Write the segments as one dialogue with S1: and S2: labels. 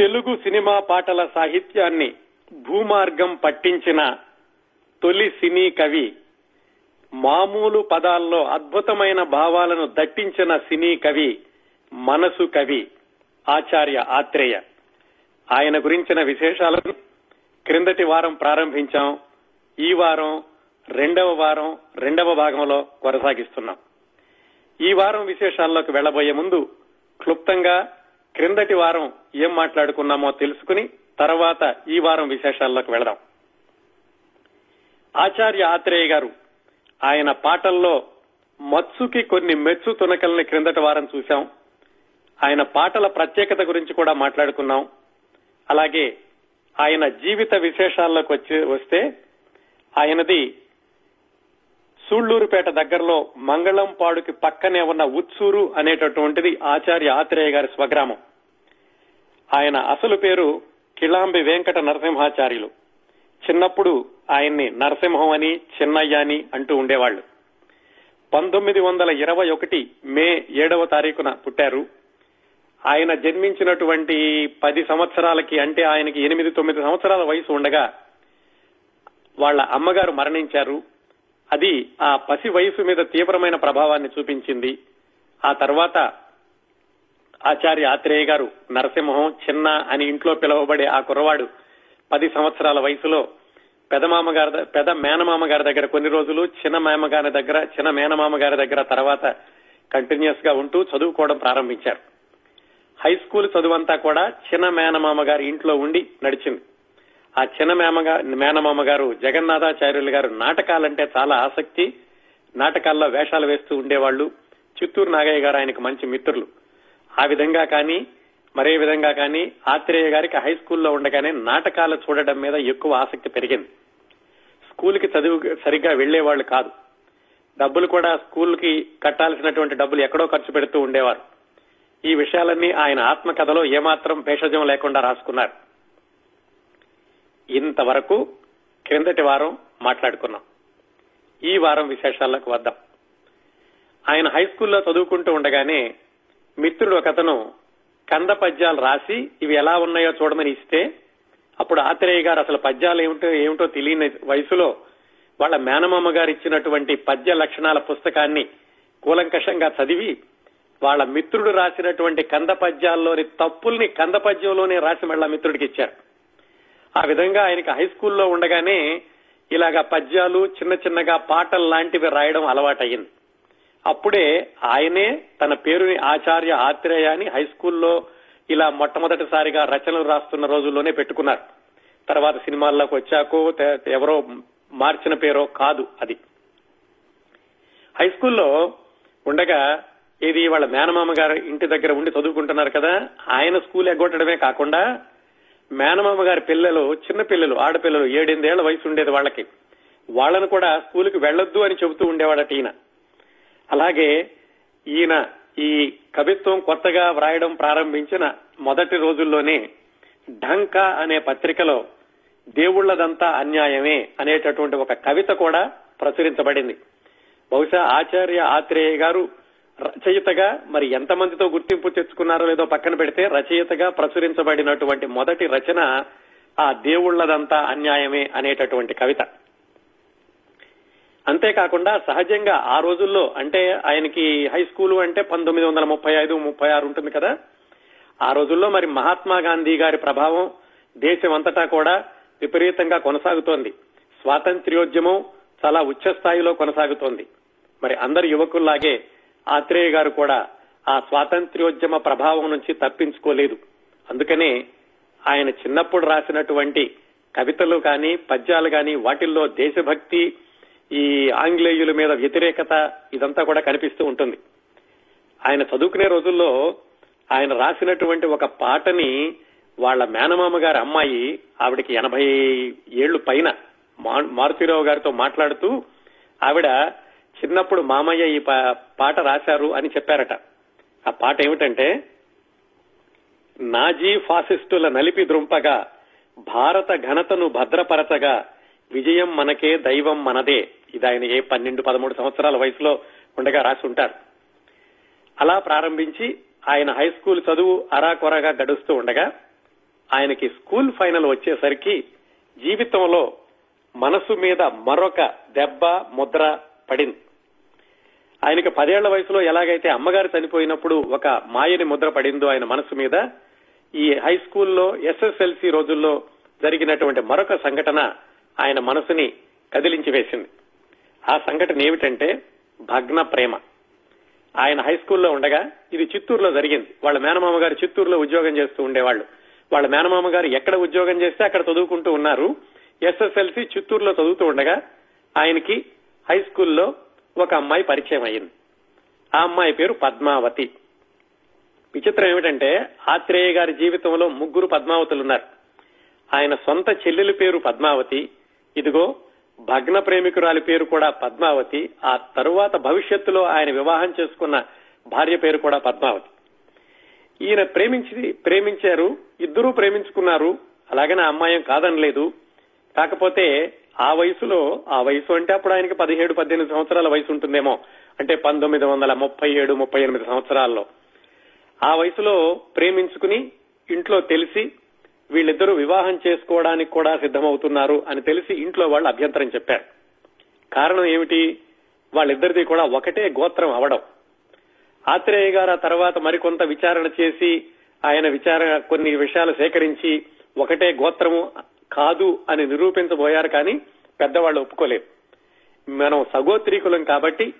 S1: Telugu cinema పాటల సాహిత్యాన్ని భూమార్గం పట్టించిన తొలి సినీ కవి మామూలు పదాల్లో అద్భుతమైన భావాలను దట్టించిన సినీ కవి మనసు కవి ఆచార్య ఆత్రేయ. ఆయన గురించిన విశేషాలను క్రిందటి వారం ప్రారంభించాం. ఈ వారం రెండవ వారం రెండవ భాగంలో కొనసాగిస్తున్నాం. ఈ వారం విశేషాల్లోకి వెళ్ళబోయే ముందు క్లుప్తంగా క్రిందటి వారం ఏం మాట్లాడుకున్నామో తెలుసుకుని తర్వాత ఈ వారం విశేషాల్లోకి వెళదాం. ఆచార్య ఆత్రేయ గారు ఆయన పాటల్లో మత్సుకి కొన్ని మెచ్చు తునకల్ని క్రిందటి వారం చూశాం. ఆయన పాటల ప్రత్యేకత గురించి కూడా మాట్లాడుకున్నాం. అలాగే ఆయన జీవిత విశేషాల్లోకి వచ్చి వస్తే ఆయనది సూళ్ళూరుపేట దగ్గరలో మంగళంపాడుకి పక్కనే ఉన్న ఉత్సూరు అనేటటువంటిది ఆచార్య ఆత్రేయ గారి స్వగ్రామం. ఆయన అసలు పేరు కిలాంబి వెంకట నరసింహాచార్యులు. చిన్నప్పుడు ఆయన్ని నరసింహం అని చిన్నయ్య అని అంటూ ఉండేవాళ్ళు పంతొమ్మిది వందల ఇరవై ఒకటి మే ఏడవ తారీఖున పుట్టారు. ఆయన జన్మించినటువంటి పది సంవత్సరాలకి అంటే ఆయనకి ఎనిమిది తొమ్మిది సంవత్సరాల వయసు ఉండగా వాళ్ళ అమ్మగారు మరణించారు. అది ఆ పసి వయసు మీద తీవ్రమైన ప్రభావాన్ని చూపించింది. ఆ తర్వాత ఆచార్య ఆత్రేయ గారు నరసింహం చిన్న అని ఇంట్లో పిలువబడే ఆ కుర్రవాడు పది సంవత్సరాల వయసులో పెదమామ గారి పెద మేనమామ గారి దగ్గర కొన్ని రోజులు చిన్న మేమ గారి దగ్గర చిన్న మేనమామ గారి దగ్గర తర్వాత కంటిన్యూస్గా ఉంటూ చదువుకోవడం ప్రారంభించారు. హై స్కూల్ చదువంతా కూడా చిన్న మేనమామ గారి ఇంట్లో ఉండి నడిచింది. ఆ చిన్న మేమగా మేనమామ గారు జగన్నాథాచార్యులు గారు నాటకాలంటే చాలా ఆసక్తి. నాటకాల్లో వేషాలు వేస్తూ ఉండేవాళ్ళు చిత్తూరు నాగయ్య గారు ఆయనకు మంచి మిత్రులు. ఆ విధంగా కానీ మరే విధంగా కానీ ఆత్రేయ గారికి హై స్కూల్లో ఉండగానే నాటకాలు చూడడం మీద ఎక్కువ ఆసక్తి పెరిగింది. స్కూల్కి చదువు సరిగ్గా వెళ్ళేవాళ్ళు కాదు. డబ్బులు కూడా స్కూల్కి కట్టాల్సినటువంటి డబ్బులు ఎక్కడో ఖర్చు పెడుతూ ఉండేవారు. ఈ విషయాలన్నీ ఆయన ఆత్మకథలో ఏమాత్రం భేషజం లేకుండా రాసుకున్నారు. ఇంతవరకు క్రిందటి వారం మాట్లాడుకున్నాం. ఈ వారం విశేషాలకు వద్దాం. ఆయన హై స్కూల్లో చదువుకుంటూ ఉండగానే మిత్రుడు ఒకతను కంద పద్యాలు రాసి ఇవి ఎలా ఉన్నాయో చూడమని ఇస్తే అప్పుడు ఆత్రేయ గారు అసలు పద్యాలు ఏమిటో ఏమిటో తెలియని వయసులో వాళ్ళ మేనమామ గారు ఇచ్చినటువంటి పద్య లక్షణాల పుస్తకాన్ని కూలంకషంగా చదివి వాళ్ళ మిత్రుడు రాసినటువంటి కంద పద్యాల్లోని తప్పుల్ని కంద పద్యంలోనే రాసి మళ్ళా మిత్రుడికి ఇచ్చారు. ఆ విధంగా ఆయనకి హై స్కూల్లో ఉండగానే ఇలాగా పద్యాలు చిన్న చిన్నగా పాటలు లాంటివి రాయడం అలవాటయ్యింది. అప్పుడే ఆయనే తన పేరుని ఆచార్య ఆత్రేయ అని హై స్కూల్లో ఇలా మొట్టమొదటిసారిగా రచనలు రాస్తున్న రోజుల్లోనే పెట్టుకున్నారు. తర్వాత సినిమాల్లోకి వచ్చాకో ఎవరో మార్చిన పేరో కాదు అది. హై స్కూల్లో ఉండగా ఇది వాళ్ళ మేనమామ గారు ఇంటి దగ్గర ఉండి చదువుకుంటున్నారు కదా ఆయన స్కూల్ ఎగ్గొట్టడమే కాకుండా మేనమామ గారి పిల్లలు చిన్న పిల్లలు ఆడపిల్లలు ఏడెనిమిదేళ్ళ వయసు ఉండేది వాళ్ళకి. వాళ్ళను కూడా స్కూల్కి వెళ్ళొద్దు అని చెబుతూ ఉండేవాడట ఈయన అలాగే ఈయన ఈ కవిత్వం కొత్తగా వ్రాయడం ప్రారంభించిన మొదటి రోజుల్లోనే ఢంకా అనే పత్రికలో దేవుళ్ళదంతా అన్యాయమే అనేటటువంటి ఒక కవిత కూడా ప్రచురించబడింది. బహుశా ఆచార్య ఆత్రేయ గారు రచయితగా మరి ఎంతమందితో గుర్తింపు తెచ్చుకున్నారో లేదో పక్కన పెడితే రచయితగా ప్రచురించబడినటువంటి మొదటి రచన ఆ దేవుళ్ళదంతా అన్యాయమే అనేటటువంటి కవిత. అంతేకాకుండా సహజంగా ఆ రోజుల్లో అంటే ఆయనకి హై స్కూల్ అంటే పంతొమ్మిది వందల ముప్పై ఐదు ముప్పై ఆరు ఉంటుంది కదా. ఆ రోజుల్లో మరి మహాత్మా గాంధీ గారి ప్రభావం దేశం అంతటా కూడా విపరీతంగా కొనసాగుతోంది. స్వాతంత్ర్యోద్యమం చాలా ఉచ్చ స్థాయిలో కొనసాగుతోంది. మరి అందరు యువకుల్లాగే ఆత్రేయ గారు కూడా ఆ స్వాతంత్ర్యోద్యమ ప్రభావం నుంచి తప్పించుకోలేదు. అందుకనే ఆయన చిన్నప్పుడు రాసినటువంటి కవితలు కానీ పద్యాలు కానీ వాటిల్లో దేశభక్తి ఈ ఆంగ్లేయుల మీద వ్యతిరేకత ఇదంతా కూడా కనిపిస్తూ ఉంటుంది. ఆయన చదువుకునే రోజుల్లో ఆయన రాసినటువంటి ఒక పాటని వాళ్ళ మేనమామ గారి అమ్మాయి ఆవిడకి ఎనభై ఏళ్ళు పైన మారుతిరావు గారితో మాట్లాడుతూ ఆవిడ చిన్నప్పుడు మామయ్య ఈ పాట రాశారు అని చెప్పారట. ఆ పాట ఏమిటంటే నాజీ ఫాసిస్టుల నలిపి ద్రుంపగా భారత ఘనతను భద్రపరచగా విజయం మనకే దైవం మనదే. ఇది ఆయన ఏ పన్నెండు పదమూడు సంవత్సరాల వయసులో ఉండగా రాసి ఉంటారు. అలా ప్రారంభించి ఆయన హై స్కూల్ చదువు అరాకొరగా గడుస్తూ ఉండగా ఆయనకి స్కూల్ ఫైనల్ వచ్చేసరికి జీవితంలో మనసు మీద మరొక దెబ్బ ముద్ర పడింది. ఆయనకి పదేళ్ళ వయసులో ఎలాగైతే అమ్మగారు చనిపోయినప్పుడు ఒక మాయని ముద్ర పడిందో ఆయన మనసు మీద ఈ హై స్కూల్లో ఎస్ఎస్ఎల్సి రోజుల్లో జరిగినటువంటి మరొక సంఘటన ఆయన మనసుని కదిలించి వేసింది. ఆ సంఘటన ఏమిటంటే భగ్న ప్రేమ. ఆయన హై స్కూల్లో ఉండగా ఇది చిత్తూరులో జరిగింది. వాళ్ళ మేనమామ గారు చిత్తూరులో ఉద్యోగం చేస్తూ ఉండేవాళ్ళు. వాళ్ళ మేనమామ గారు ఎక్కడ ఉద్యోగం చేస్తే అక్కడ చదువుకుంటూ ఉన్నారు. ఎస్ఎస్ఎల్సి చిత్తూరులో చదువుతూ ఉండగా ఆయనకి హై స్కూల్లో ఒక అమ్మాయి పరిచయం అయింది ఆ అమ్మాయి పేరు పద్మావతి. విచిత్రం ఏమిటంటే ఆత్రేయ గారి జీవితంలో ముగ్గురు పద్మావతులు ఉన్నారు ఆయన సొంత చెల్లెలి పేరు పద్మావతి. ఇదిగో భగ్న ప్రేమికురాలి పేరు కూడా పద్మావతి. ఆ తరువాత భవిష్యత్తులో ఆయన వివాహం చేసుకున్న భార్య పేరు కూడా పద్మావతి. ఈయన ప్రేమించి ప్రేమించారు ఇద్దరూ ప్రేమించుకున్నారు. అలాగనే అమ్మాయం కాదనలేదు. కాకపోతే ఆ వయసులో ఆ వయసు అంటే అప్పుడు ఆయనకి పదిహేడు పద్దెనిమిది సంవత్సరాల వయసు ఉంటుందేమో. అంటే పంతొమ్మిది వందల ముప్పై ఏడు ముప్పై ఎనిమిది సంవత్సరాల్లో. ఆ వయసులో ప్రేమించుకుని ఇంట్లో తెలిసి వీళ్ళిద్దరూ వివాహం చేసుకోవడానికి కూడా సిద్ధమవుతున్నారు అని తెలిసి ఇంట్లో వాళ్ళు అభ్యంతరం చెప్పారు. కారణం ఏమిటి? వాళ్ళిద్దరిది కూడా ఒకటే గోత్రం అవడం. ఆత్రేయ గారు ఆ తర్వాత మరికొంత విచారణ చేసి ఆయన విచారణ కొన్ని విషయాలు సేకరించి ఒకటే గోత్రము కాదు అని నిరూపించబోయారు కానీ పెద్దవాళ్ళు ఒప్పుకోలేదు మనం సగోత్రీకులం కాబట్టి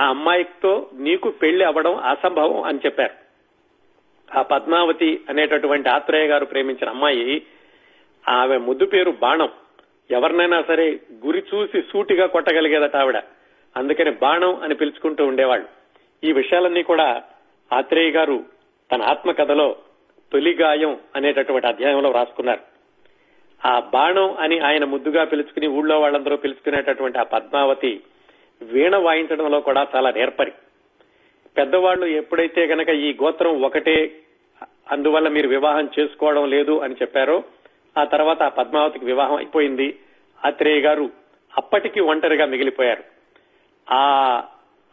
S1: ఆ అమ్మాయితో నీకు పెళ్ళి అవ్వడం అసంభవం అని చెప్పారు. ఆ పద్మావతి అనేటటువంటి ఆత్రేయ గారు ప్రేమించిన అమ్మాయి ఆమె ముద్దు పేరు బాణం. ఎవరినైనా సరే గురి చూసి సూటిగా కొట్టగలిగేదట ఆవిడ. అందుకని బాణం అని పిలుచుకుంటూ ఉండేవాళ్ళు. ఈ విషయాలన్నీ కూడా ఆత్రేయ గారు తన ఆత్మకథలో తొలిగాయం అనేటటువంటి అధ్యాయంలో రాసుకున్నారు ఆ బాణం అని ఆయన ముద్దుగా పిలుచుకుని ఊళ్ళో వాళ్ళందరూ పిలుచుకునేటటువంటి ఆ పద్మావతి వీణ వాయించడంలో కూడా చాలా నేర్పరి. పెద్దవాళ్ళు ఎప్పుడైతే గనక ఈ గోత్రం ఒకటే అందువల్ల మీరు వివాహం చేసుకోవడం లేదు అని చెప్పారో ఆ తర్వాత ఆ పద్మావతికి వివాహం అయిపోయింది. ఆత్రేయ గారు అప్పటికి ఒంటరిగా మిగిలిపోయారు. ఆ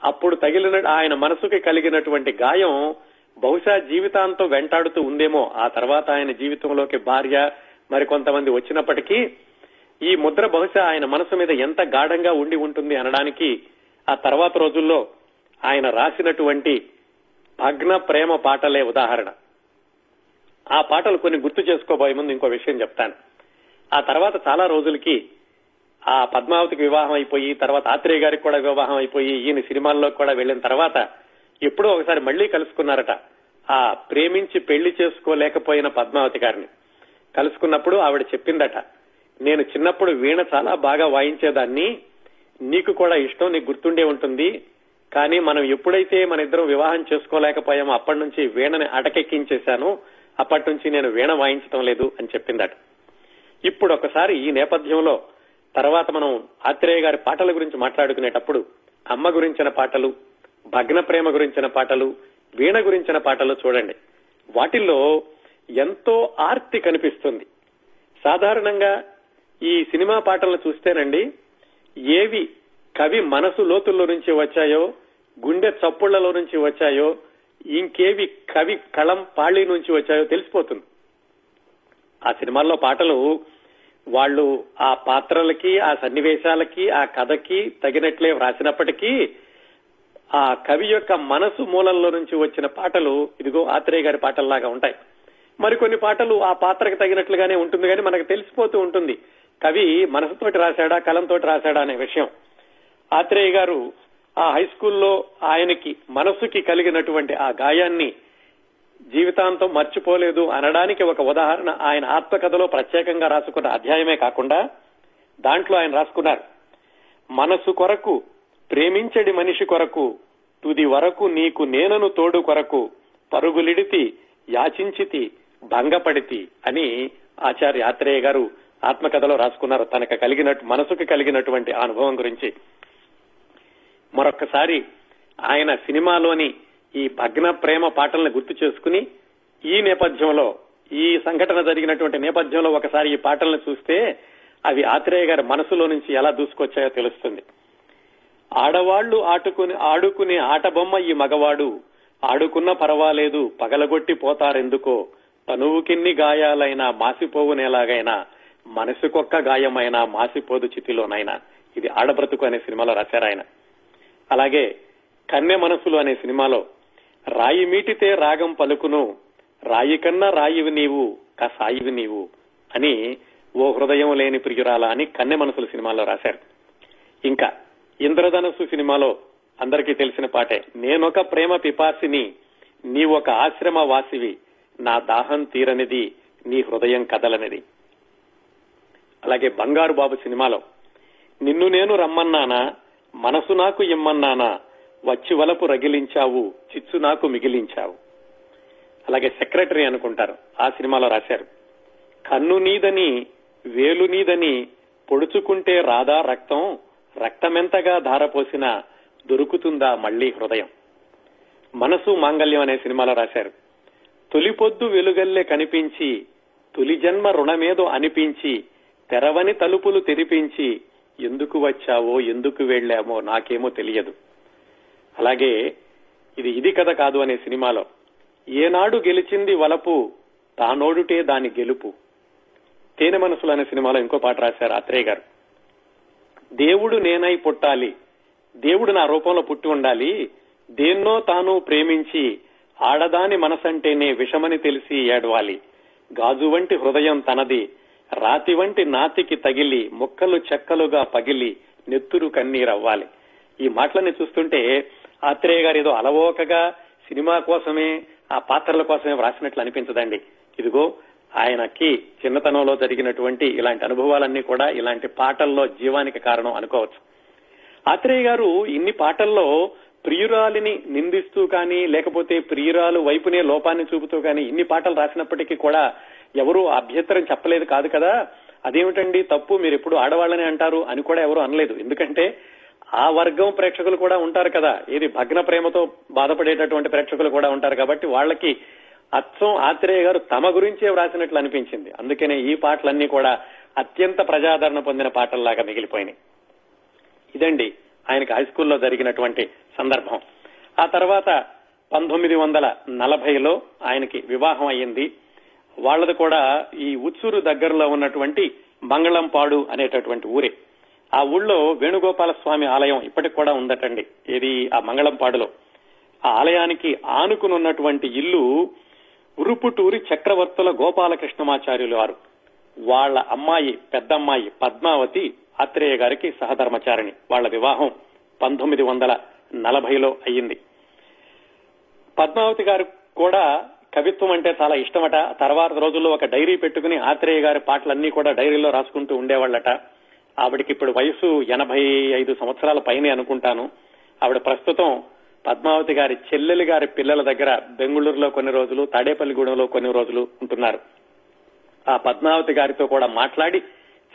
S1: అప్పుడు తగిలిన ఆయన మనసుకి కలిగినటువంటి గాయం బహుశా జీవితాంతం వెంటాడుతూ ఉందేమో. ఆ తర్వాత ఆయన జీవితంలోకి భార్య మరికొంతమంది వచ్చినప్పటికీ ఈ ముద్ర బహుశా ఆయన మనసు మీద ఎంత గాఢంగా ఉండి ఉంటుంది అనడానికి ఆ తర్వాత రోజుల్లో ఆయన రాసినటువంటి భగ్న ప్రేమ పాటలే ఉదాహరణ. ఆ పాటలు కొన్ని గుర్తు చేసుకోబోయే ముందు ఇంకో విషయం చెప్తాను. ఆ తర్వాత చాలా రోజులకి ఆ పద్మావతికి వివాహం అయిపోయి తర్వాత ఆత్రేయ గారికి కూడా వివాహం అయిపోయి ఈయన సినిమాల్లో కూడా వెళ్ళిన తర్వాత ఎప్పుడో ఒకసారి మళ్ళీ కలుసుకున్నారట. ఆ ప్రేమించి పెళ్ళి చేసుకోలేకపోయిన పద్మావతి గారిని. కలుసుకున్నప్పుడు ఆవిడ చెప్పిందట నేను చిన్నప్పుడు వీణ చాలా బాగా వాయించేదాన్ని. నీకు కూడా ఇష్టం నీకు గుర్తుండే ఉంటుంది. కానీ మనం ఎప్పుడైతే మన ఇద్దరం వివాహం చేసుకోలేకపోయామో అప్పటి నుంచి వీణని అటకెక్కించేశాను. అప్పటి నుంచి నేను వీణ వాయించడం లేదు అని చెప్పిందట. ఇప్పుడు ఒకసారి ఈ నేపథ్యంలో తర్వాత మనం ఆత్రేయ గారి పాటల గురించి మాట్లాడుకునేటప్పుడు అమ్మ గురించిన పాటలు భగ్న ప్రేమ గురించిన పాటలు వీణ గురించిన పాటలు చూడండి. వాటిల్లో ఎంతో ఆర్తి కనిపిస్తుంది. సాధారణంగా ఈ సినిమా పాటలను చూస్తేనండి ఏవి కవి మనసు లోతుల్లో నుంచి వచ్చాయో గుండె చప్పుళ్ళలో నుంచి వచ్చాయో ఇంకేవి కవి కళం పాళి నుంచి వచ్చాయో తెలిసిపోతుంది. ఆ సినిమాల్లో పాటలు వాళ్ళు ఆ పాత్రలకి ఆ సన్నివేశాలకి ఆ కథకి తగినట్లే వ్రాసినప్పటికీ ఆ కవి యొక్క మనసు మూలంలో నుంచి వచ్చిన పాటలు ఇదిగో ఆత్రేయ గారి పాటల్లాగా ఉంటాయి. మరికొన్ని పాటలు ఆ పాత్రకు తగినట్లుగానే ఉంటుంది కానీ మనకు తెలిసిపోతూ ఉంటుంది. కవి మనసుతోటి రాశాడా కలంతోటి రాశాడా అనే విషయం. ఆత్రేయ గారు ఆ హై స్కూల్లో ఆయనకి మనసుకి కలిగినటువంటి ఆ గాయాన్ని జీవితాంతం మర్చిపోలేదు అనడానికి ఒక ఉదాహరణ ఆయన ఆత్మకథలో ప్రత్యేకంగా రాసుకున్న అధ్యాయమే కాకుండా దాంట్లో ఆయన రాసుకున్నారు. మనసు కొరకు ప్రేమించడి మనిషి కొరకు తుది వరకు నీకు నేనను తోడు కొరకు పరుగులిడితి యాచించితి భంగపడితి అని ఆచార్య ఆత్రేయ గారు ఆత్మకథలో రాసుకున్నారు. తనకు కలిగినట్టు మనసుకు కలిగినటువంటి అనుభవం గురించి. మరొక్కసారి ఆయన సినిమాలోని ఈ భగ్న ప్రేమ పాటలను గుర్తు చేసుకుని ఈ నేపథ్యంలో ఈ సంఘటన జరిగినటువంటి నేపథ్యంలో ఒకసారి ఈ పాటలను చూస్తే అవి ఆత్రేయ గారి మనసులో నుంచి ఎలా దూసుకొచ్చాయో తెలుస్తుంది. ఆడవాళ్ళు ఆటుకుని ఆడుకునే ఆట బొమ్మ ఈ మగవాడు. ఆడుకున్న పర్వాలేదు పగలగొట్టి పోతారెందుకో. తనువుకిన్ని గాయాలైనా మాసిపోవునేలాగైనా మనసుకొక్క గాయమైనా మాసిపోదు చితిలోనైనా. ఇది ఆడబ్రతుకు అనే సినిమాలో రాశారు ఆయన. అలాగే కన్నె మనసులు అనే సినిమాలో రాయి మీటితే రాగం పలుకును రాయి కన్నా రాయివి నీవు కసాయివి నీవు అని ఓ హృదయం లేని ప్రియురాల అని కన్నె మనసులు సినిమాలో రాశారు. ఇంకా ఇంద్రధనస్సు సినిమాలో అందరికీ తెలిసిన పాటే నేనొక ప్రేమ పిపాసిని నీ ఒక ఆశ్రమ వాసివి నా దాహం తీరనిది నీ హృదయం కదలనిది. అలాగే బంగారు బాబు సినిమాలో నిన్ను నేను రమ్మన్నానా మనసు నాకు ఇమ్మన్నానా వచ్చి వలపు రగిలించావు చిచ్చు నాకు మిగిలించావు. అలాగే సెక్రటరీ అనుకుంటారు ఆ సినిమాలో రాశారు. కన్ను నీదని వేలు నీదని పొడుచుకుంటే రాదా రక్తం రక్తమెంతగా ధారపోసినా దొరుకుతుందా మళ్ళీ హృదయం? మనసు మాంగల్యం అనే సినిమాలో రాశారు. తొలిపొద్దు వెలుగల్లే కనిపించి తొలి జన్మ రుణమేదో అనిపించి తెరవని తలుపులు తెరిపించి ఎందుకు వచ్చావో ఎందుకు వెళ్ళామో నాకేమో తెలియదు. అలాగే ఇది ఇది కథ కాదు అనే సినిమాలో ఏనాడు గెలిచింది వలపు తానోడుటే దాని గెలుపు. తేనె మనసులు అనే సినిమాలో ఇంకో పాట రాశారు అత్రేయ గారు. దేవుడు నేనై పుట్టాలి దేవుడు నా రూపంలో పుట్టి ఉండాలి దేన్నో తాను ప్రేమించి ఆడదాని మనసంటేనే విషమని తెలిసి ఏడవాలి. గాజు వంటి హృదయం తనది రాతి వంటి నాతికి తగిలి ముక్కలు చెక్కలుగా పగిలి నెత్తురు కన్నీరవ్వాలి. ఈ మాటలని చూస్తుంటే ఆత్రేయ గారు ఏదో అలవోకగా సినిమా కోసమే ఆ పాత్రల కోసమే వ్రాసినట్లు అనిపించదండి. ఇదిగో ఆయనకి చిన్నతనంలో జరిగినటువంటి ఇలాంటి అనుభవాలన్నీ కూడా ఇలాంటి పాటల్లో జీవానికి కారణం అనుకోవచ్చు. ఆత్రేయ గారు ఇన్ని పాటల్లో ప్రియురాలిని నిందిస్తూ కానీ లేకపోతే ప్రియురాలు వైపునే లోపాన్ని చూపుతూ కానీ ఇన్ని పాటలు రాసినప్పటికీ కూడా ఎవరు అభ్యంతరం చెప్పలేదు కాదు కదా. అదేమిటండి తప్పు? మీరు ఎప్పుడు ఆడవాళ్ళని అంటారు అని కూడా ఎవరు అనలేదు. ఎందుకంటే ఆ వర్గం ప్రేక్షకులు కూడా ఉంటారు కదా. ఇది భగ్న ప్రేమతో బాధపడేటటువంటి ప్రేక్షకులు కూడా ఉంటారు కాబట్టి వాళ్ళకి అచ్చం ఆత్రేయ గారు తమ గురించే వ్రాసినట్లు అనిపించింది. అందుకనే ఈ పాటలన్నీ కూడా అత్యంత ప్రజాదరణ పొందిన పాటల్లాగా మిగిలిపోయినాయి. ఇదండి ఆయనకి హై స్కూల్లో జరిగినటువంటి సందర్భం. ఆ తర్వాత పంతొమ్మిది వందల నలభైలో ఆయనకి వివాహం అయ్యింది. వాళ్ళది కూడా ఈ ఉత్సూరు దగ్గరలో ఉన్నటువంటి మంగళంపాడు అనేటటువంటి ఊరే. ఆ ఊళ్ళో వేణుగోపాల స్వామి ఆలయం ఇప్పటికి కూడా ఉందటండి. ఇది ఆ మంగళంపాడులో. ఆ ఆలయానికి ఆనుకునున్నటువంటి ఇల్లు ఉరుపుటూరి చక్రవర్తుల గోపాలకృష్ణమాచార్యులు వారు. వాళ్ళ అమ్మాయి పెద్దమ్మాయి పద్మావతి ఆత్రేయ గారికి సహధర్మచారిణి. వాళ్ళ వివాహం పంతొమ్మిది వందల నలభైలో అయ్యింది. పద్మావతి గారు కూడా కవిత్వం అంటే చాలా ఇష్టమట. తర్వాత రోజుల్లో ఒక డైరీ పెట్టుకుని ఆత్రేయ గారి పాటలన్నీ కూడా డైరీలో రాసుకుంటూ ఉండేవాళ్ళట. ఆవిడకి ఇప్పుడు వయసు ఎనభై ఐదు సంవత్సరాల పైనే అనుకుంటాను. ఆవిడ ప్రస్తుతం పద్మావతి గారి చెల్లెలి గారి పిల్లల దగ్గర బెంగళూరులో కొన్ని రోజులు తాడేపల్లిగూడెంలో కొన్ని రోజులు ఉంటున్నారు. ఆ పద్మావతి గారితో కూడా మాట్లాడి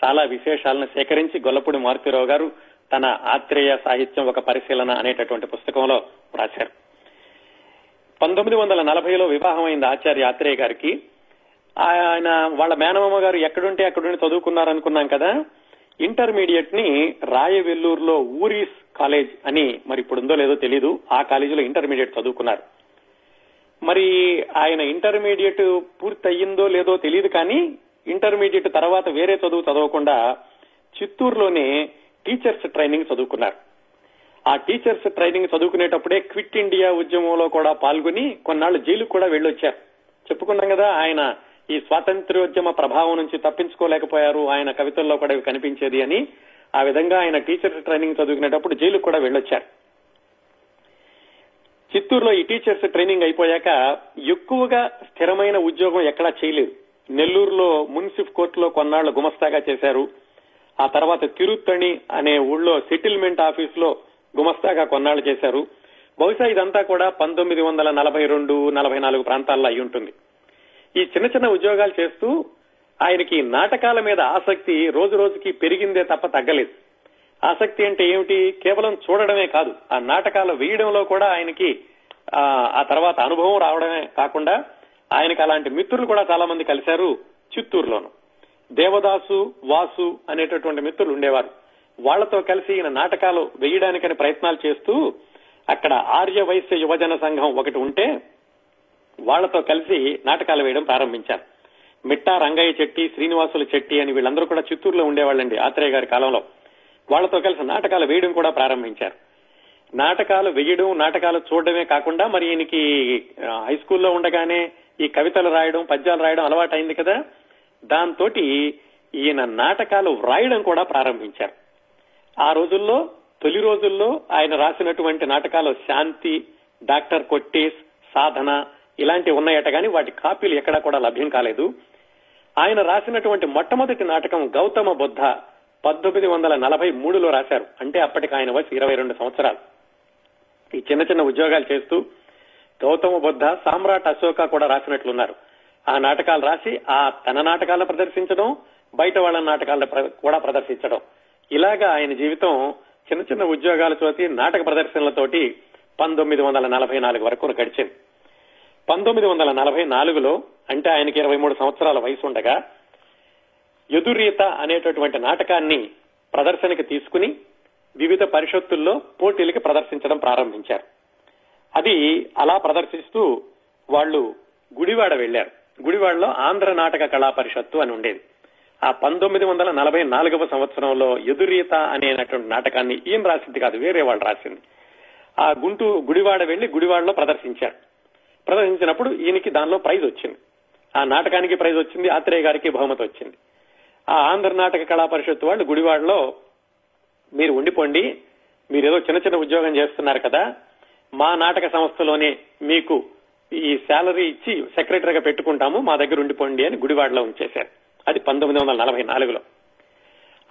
S1: చాలా విశేషాలను సేకరించి గొల్లపూడి మారుతిరావు గారు తన ఆత్రేయ సాహిత్యం ఒక పరిశీలన అనేటటువంటి పుస్తకంలో రాశారు. పంతొమ్మిది వందల నలభైలో వివాహం అయింది ఆచార్య ఆత్రేయ గారికి. ఆయన వాళ్ళ మేనమామ గారు ఎక్కడుంటే అక్కడుండి చదువుకున్నారనుకున్నాం కదా. ఇంటర్మీడియట్ని రాయవెల్లూరులో ఊరీస్ కాలేజ్ అని మరి ఇప్పుడు ఉందో లేదో తెలియదు ఆ కాలేజీలో ఇంటర్మీడియట్ చదువుకున్నారు. మరి ఆయన ఇంటర్మీడియట్ పూర్తి అయ్యిందో లేదో తెలియదు కానీ ఇంటర్మీడియట్ తర్వాత వేరే చదువు చదవకుండా చిత్తూరులోనే టీచర్స్ ట్రైనింగ్ చదువుకున్నారు. ఆ టీచర్స్ ట్రైనింగ్ చదువుకునేటప్పుడే క్విట్ ఇండియా ఉద్యమంలో కూడా పాల్గొని కొన్నాళ్ళు జైలుకు కూడా వెళ్ళొచ్చారు. చెప్పుకున్నాం కదా ఆయన ఈ స్వాతంత్ర్యోద్యమ ప్రభావం నుంచి తప్పించుకోలేకపోయారు ఆయన కవితల్లో కూడా ఇవి కనిపించేది అని. ఆ విధంగా ఆయన టీచర్స్ ట్రైనింగ్ చదువుకునేటప్పుడు జైలుకు కూడా వెళ్ళొచ్చారు. చిత్తూరులో ఈ టీచర్స్ ట్రైనింగ్ అయిపోయాక ఎక్కువగా స్థిరమైన ఉద్యోగం ఎక్కడా చేయలేదు. నెల్లూరులో మున్సిఫ్ కోర్టులో కొన్నాళ్ళు గుమస్తాగా చేశారు. ఆ తర్వాత తిరుత్తణి అనే ఊళ్ళో సెటిల్మెంట్ ఆఫీస్లో గుమస్తాగా కొన్నాళ్ళు చేశారు. బహుశా ఇదంతా కూడా పంతొమ్మిది వందల నలభై రెండు నలభై నాలుగు ప్రాంతాల్లో అయి ఉంటుంది. ఈ చిన్న చిన్న ఉద్యోగాలు చేస్తూ ఆయనకి నాటకాల మీద ఆసక్తి రోజు రోజుకి పెరిగిందే తప్ప తగ్గలేదు. ఆసక్తి అంటే ఏమిటి? కేవలం చూడడమే కాదు. ఆ నాటకాలు వేయడంలో కూడా ఆయనకి ఆ తర్వాత అనుభవం రావడమే కాకుండా ఆయనకి అలాంటి మిత్రులు కూడా చాలా మంది కలిశారు చిత్తూరులోను. దేవదాసు వాసు అనేటటువంటి మిత్రులు ఉండేవారు. వాళ్ళతో కలిసి ఈయన నాటకాలు వేయడానికని ప్రయత్నాలు చేస్తూ అక్కడ ఆర్య వైశ్య యువజన సంఘం ఒకటి ఉంటే వాళ్ళతో కలిసి నాటకాలు వేయడం ప్రారంభించారు. మిట్టా రంగయ్య చెట్టి శ్రీనివాసుల చెట్టి అని వీళ్ళందరూ కూడా చిత్తూరులో ఉండేవాళ్ళండి ఆత్రేయ గారి కాలంలో. వాళ్ళతో కలిసి నాటకాలు వేయడం కూడా ప్రారంభించారు. నాటకాలు వేయడం నాటకాలు చూడడమే కాకుండా మరి ఈయనకి హై స్కూల్లో ఉండగానే ఈ కవితలు రాయడం పద్యాలు రాయడం అలవాటు అయింది కదా. దాంతో ఈయన నాటకాలు వ్రాయడం కూడా ప్రారంభించారు. ఆ రోజుల్లో తొలి రోజుల్లో ఆయన రాసినటువంటి నాటకాలు శాంతి డాక్టర్ కొట్టేస్ సాధన ఇలాంటివి ఉన్నాయట కానీ వాటి కాపీలు ఎక్కడా కూడా లభ్యం కాలేదు. ఆయన రాసినటువంటి మొట్టమొదటి నాటకం గౌతమ బుద్ధ పంతొమ్మిది వందల నలభై మూడులో రాశారు. అంటే అప్పటికి ఆయన వయసు ఇరవై రెండు సంవత్సరాలు. ఈ చిన్న చిన్న ఉద్యోగాలు చేస్తూ గౌతమ బుద్ధ సామ్రాట్ అశోక కూడా రాసినట్లున్నారు. ఆ నాటకాలు రాసి ఆ తన నాటకాలను ప్రదర్శించడం బయట వాళ్ళ నాటకాలను కూడా ప్రదర్శించడం. ఇలాగా ఆయన జీవితం చిన్న చిన్న ఉద్యోగాల చోటి నాటక ప్రదర్శనలతోటి పంతొమ్మిది వందల నలభై నాలుగు వరకు గడిచింది. పంతొమ్మిది వందల నలభై నాలుగులో అంటే ఆయనకి ఇరవై మూడు సంవత్సరాల వయసు ఉండగా ఎదురీత అనేటటువంటి నాటకాన్ని ప్రదర్శనకి తీసుకుని వివిధ పరిషత్తుల్లో పోటీలకి ప్రదర్శించడం ప్రారంభించారు. అది అలా ప్రదర్శిస్తూ వాళ్ళు గుడివాడ వెళ్ళారు గుడివాడలో ఆంధ్ర నాటక కళా పరిషత్తు అని ఉండేది. ఆ పంతొమ్మిది వందల నలభై నాలుగవ సంవత్సరంలో ఎదురీత అనేటువంటి నాటకాన్ని ఈయన రాసింది కాదు వేరే వాళ్ళు రాసింది. ఆ గుంటూ గుడివాడ వెళ్ళి గుడివాడలో ప్రదర్శించారు. ప్రదర్శించినప్పుడు ఈయనకి దానిలో ప్రైజ్ వచ్చింది. ఆ నాటకానికి ప్రైజ్ వచ్చింది ఆత్రేయ గారికి బహుమతి వచ్చింది. ఆ ఆంధ్ర నాటక కళా పరిషత్ వాళ్ళు గుడివాడలో మీరు ఉండిపోండి మీరేదో చిన్న చిన్న ఉద్యోగం చేస్తున్నారు కదా మా నాటక సంస్థలోనే మీకు ఈ శాలరీ ఇచ్చి సెక్రటరీగా పెట్టుకుంటాము మా దగ్గర ఉండిపోండి అని గుడివాడలో ఉంచేశారు. అది పంతొమ్మిది వందల నలభై నాలుగులో.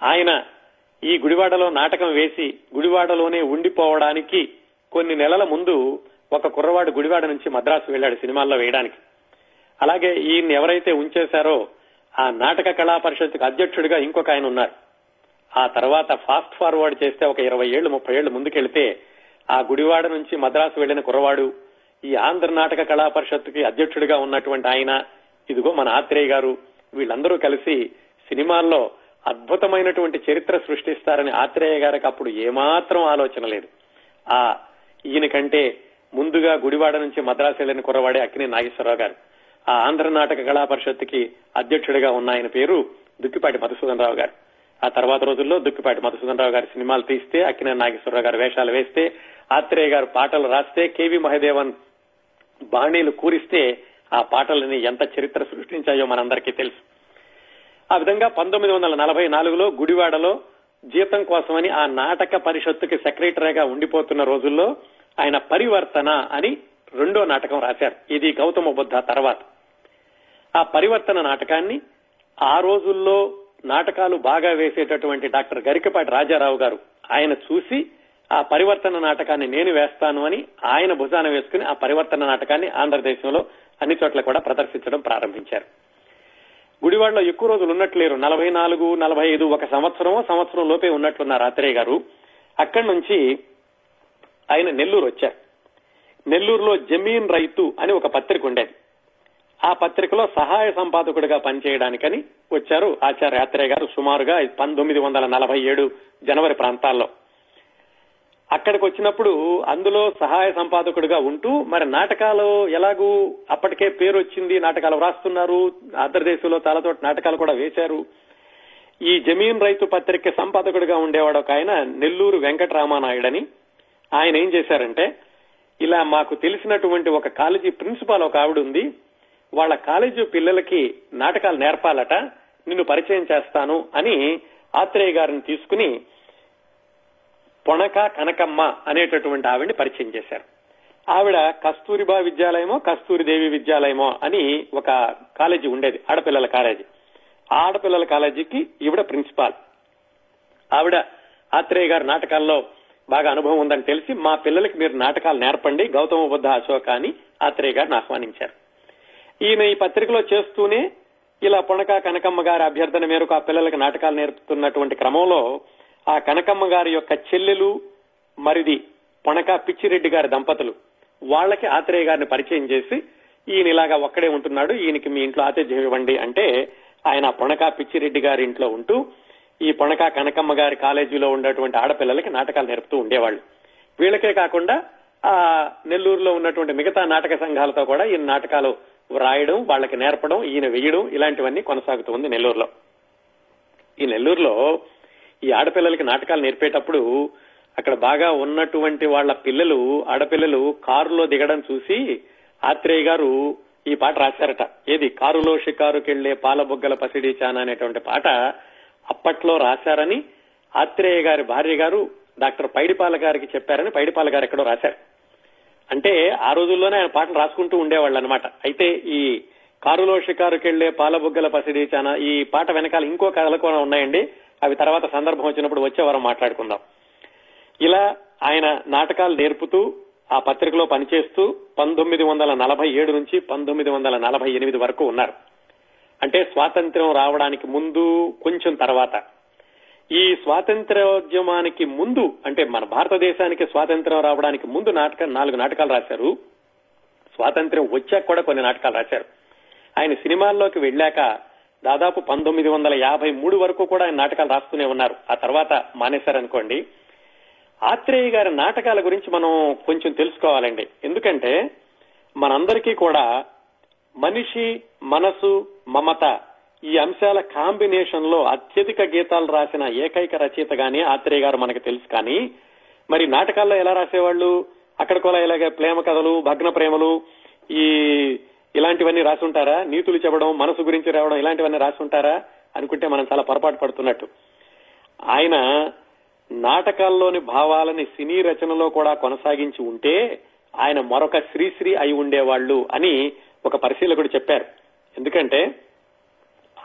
S1: ఆయన ఈ గుడివాడలో నాటకం వేసి గుడివాడలోనే ఉండిపోవడానికి కొన్ని నెలల ముందు ఒక కుర్రవాడు గుడివాడ నుంచి మద్రాసు వెళ్ళాడు సినిమాల్లో వేయడానికి. అలాగే ఈయన ఎవరైతే ఉంచేశారో ఆ నాటక కళా పరిషత్కు అధ్యక్షుడిగా ఇంకొక ఆయన ఉన్నారు. ఆ తర్వాత ఫాస్ట్ ఫార్వర్డ్ చేస్తే ఒక ఇరవై ఏళ్ళు ముప్పై ఏళ్ళు ముందుకెళ్తే ఆ గుడివాడ నుంచి మద్రాసు వెళ్ళిన కుర్రవాడు ఈ ఆంధ్ర నాటక కళా పరిషత్తుకి అధ్యక్షుడిగా ఉన్నటువంటి ఆయన ఇదిగో మన ఆత్రేయ గారు వీళ్ళందరూ కలిసి సినిమాల్లో అద్భుతమైనటువంటి చరిత్ర సృష్టిస్తారని ఆత్రేయ గారికి అప్పుడు ఏమాత్రం ఆలోచన లేదు. ఆ ఈయన కంటే ముందుగా గుడివాడ నుంచి మద్రాసు వెళ్ళిన కురవాడే అక్కినే నాగేశ్వరరావు గారు. ఆ ఆంధ్ర నాటక కళా పరిషత్తుకి అధ్యక్షుడిగా ఉన్న ఆయన పేరు దుక్కిపాటి మధుసూదన్ రావు గారు. ఆ తర్వాత రోజుల్లో దుక్కిపాటి మధుసూదన్ రావు గారి సినిమాలు తీస్తే అక్కినే నాగేశ్వరరావు గారు వేషాలు వేస్తే ఆత్రేయ గారు పాటలు రాస్తే కేవీ మహదేవన్ బాణీలు కూరిస్తే ఆ పాటలని ఎంత చరిత్ర సృష్టించాయో మనందరికీ తెలుసు. ఆ విధంగా పంతొమ్మిది వందల నలభై నాలుగులో గుడివాడలో జీతం కోసమని ఆ నాటక పరిషత్తుకి సెక్రటరీగా ఉండిపోతున్న రోజుల్లో ఆయన పరివర్తన అని రెండో నాటకం రాశారు. ఇది గౌతమ బుద్ధ తర్వాత. ఆ పరివర్తన నాటకాన్ని ఆ రోజుల్లో నాటకాలు బాగా వేసేటటువంటి డాక్టర్ గరికపాటి రాజారావు గారు ఆయన చూసి ఆ పరివర్తన నాటకాన్ని నేను వేస్తాను అని ఆయన భుజాన వేసుకుని ఆ పరివర్తన నాటకాన్ని ఆంధ్రదేశంలో అన్ని చోట్ల కూడా ప్రదర్శించడం ప్రారంభించారు. గుడివాడలో ఎక్కువ రోజులు ఉన్నట్లేరు. నలభై నాలుగు నలభై ఐదు ఒక సంవత్సరం సంవత్సరం లోపే ఉన్నట్లున్నారు ఆత్రేయ గారు అక్కడి నుంచి ఆయన నెల్లూరు వచ్చారు. నెల్లూరులో జమీన్ రైతు అని ఒక పత్రిక ఉండేది. ఆ పత్రికలో సహాయ సంపాదకుడిగా పనిచేయడానికని వచ్చారు ఆచార్య యాత్రే గారు సుమారుగా పంతొమ్మిది వందల నలభై ఏడు జనవరి ప్రాంతాల్లో. అక్కడికి వచ్చినప్పుడు అందులో సహాయ సంపాదకుడిగా ఉంటూ మరి నాటకాలు ఎలాగూ అప్పటికే పేరు వచ్చింది నాటకాలు వ్రాస్తున్నారు ఆంధ్రదేశంలో తలతోటి నాటకాలు కూడా వేశారు. ఈ జమీన్ రైతు పత్రిక సంపాదకుడిగా ఉండేవాడు ఒక ఆయన నెల్లూరు వెంకటరామానాయుడని. ఆయన ఏం చేశారంటే ఇలా మాకు తెలిసినటువంటి ఒక కాలేజీ ప్రిన్సిపాల్ ఒక ఆవిడ ఉంది వాళ్ళ కాలేజీ పిల్లలకి నాటకాలు నేర్పాలట నిన్ను పరిచయం చేస్తాను అని ఆత్రేయ గారిని తీసుకుని పొణక కనకమ్మ అనేటటువంటి ఆవిడని పరిచయం చేశారు. ఆవిడ కస్తూరిబా విద్యాలయమో కస్తూరి దేవి విద్యాలయమో అని ఒక కాలేజీ ఉండేది ఆడపిల్లల కాలేజీ. ఆ ఆడపిల్లల కాలేజీకి ఈవిడ ప్రిన్సిపాల్. ఆవిడ ఆత్రేయ గారి నాటకాల్లో బాగా అనుభవం ఉందని తెలిసి మా పిల్లలకి మీరు నాటకాలు నేర్పండి గౌతమ బుద్ధ అశోక అని ఆత్రేయ గారిని ఆహ్వానించారు. ఈయన ఈ పత్రికలో చేస్తూనే ఇలా పొనక కనకమ్మ గారి అభ్యర్థన మేరకు ఆ పిల్లలకి నాటకాలు నేర్పుతున్నటువంటి క్రమంలో ఆ కనకమ్మ గారి యొక్క చెల్లెలు మరిది పొనక పిచ్చిరెడ్డి గారి దంపతులు. వాళ్ళకి ఆత్రేయ గారిని పరిచయం చేసి ఈయన ఇలాగా ఒక్కడే ఉంటున్నాడు ఈయనకి మీ ఇంట్లో ఆతిథ్యం ఇవ్వండి అంటే ఆయన పొనక పిచ్చిరెడ్డి గారి ఇంట్లో ఉంటూ ఈ పొనక కనకమ్మ గారి కాలేజీలో ఉండేటువంటి ఆడపిల్లలకి నాటకాలు నేర్పుతూ ఉండేవాళ్ళు. వీళ్ళకే కాకుండా ఆ నెల్లూరులో ఉన్నటువంటి మిగతా నాటక సంఘాలతో కూడా ఈయన నాటకాలు రాయడం వాళ్ళకి నేర్పడం ఈయన వేయడం ఇలాంటివన్నీ కొనసాగుతుంది నెల్లూరులో. ఈ నెల్లూరులో ఈ ఆడపిల్లలకి నాటకాలు నేర్పేటప్పుడు అక్కడ బాగా ఉన్నటువంటి వాళ్ళ పిల్లలు ఆడపిల్లలు కారులో దిగడం చూసి ఆత్రేయ గారు ఈ పాట రాశారట. ఏది? కారులో షికారుకెళ్ళే పాలబొగ్గల పసిడి చానా అనేటువంటి పాట అప్పట్లో రాశారని ఆత్రేయ గారి భార్య గారు డాక్టర్ పైడిపాల గారికి చెప్పారని పైడిపాల గారు ఎక్కడో రాశారు. అంటే ఆ రోజుల్లోనే ఆయన పాటలు రాసుకుంటూ ఉండేవాళ్ళు అనమాట అయితే ఈ కారులో షికారుకెళ్ళే పాలబొగ్గల పసిడి చానా ఈ పాట వెనకాల ఇంకో కథలు కూడా ఉన్నాయండి. అవి తర్వాత సందర్భం వచ్చినప్పుడు వచ్చే వారం మాట్లాడుకుందాం. ఇలా ఆయన నాటకాలు నేర్పుతూ ఆ పత్రికలో పనిచేస్తూ పంతొమ్మిది వందల నలభై ఏడు నుంచి పంతొమ్మిది వందల నలభై ఎనిమిది వరకు ఉన్నారు. అంటే స్వాతంత్ర్యం రావడానికి ముందు కొంచెం తర్వాత. ఈ స్వాతంత్ర్యోద్యమానికి ముందు అంటే మన భారతదేశానికి స్వాతంత్ర్యం రావడానికి ముందు నాటక నాలుగు నాటకాలు రాశారు. స్వాతంత్ర్యం వచ్చాక కూడా కొన్ని నాటకాలు రాశారు. ఆయన సినిమాల్లోకి వెళ్ళాక దాదాపు పంతొమ్మిది వందల యాభై మూడు వరకు కూడా ఆయన నాటకాలు రాస్తూనే ఉన్నారు. ఆ తర్వాత మానేశారనుకోండి. ఆత్రేయ గారి నాటకాల గురించి మనం కొంచెం తెలుసుకోవాలండి. ఎందుకంటే మనందరికీ కూడా మనిషి మనసు మమత ఈ అంశాల కాంబినేషన్లో అత్యధిక గీతాలు రాసిన ఏకైక రచయితగానే ఆత్రేయ గారు మనకు తెలుసు. కానీ మరి నాటకాల్లో ఎలా రాసేవాళ్ళు? అక్కడ కూడా ఇలాగే ప్రేమ కథలు భగ్న ప్రేమలు ఈ ఇలాంటివన్నీ రాసుంటారా? నీతులు చెప్పడం మనసు గురించి రావడం ఇలాంటివన్నీ రాసుంటారా? అనుకుంటే మనం చాలా పొరపాటు పడుతున్నట్టు. ఆయన నాటకాల్లోని భావాలని సినీ రచనలో కూడా కొనసాగించి ఉంటే ఆయన మరొక శ్రీశ్రీ అయి ఉండేవాళ్ళు అని ఒక పరిశీలకుడు చెప్పారు. ఎందుకంటే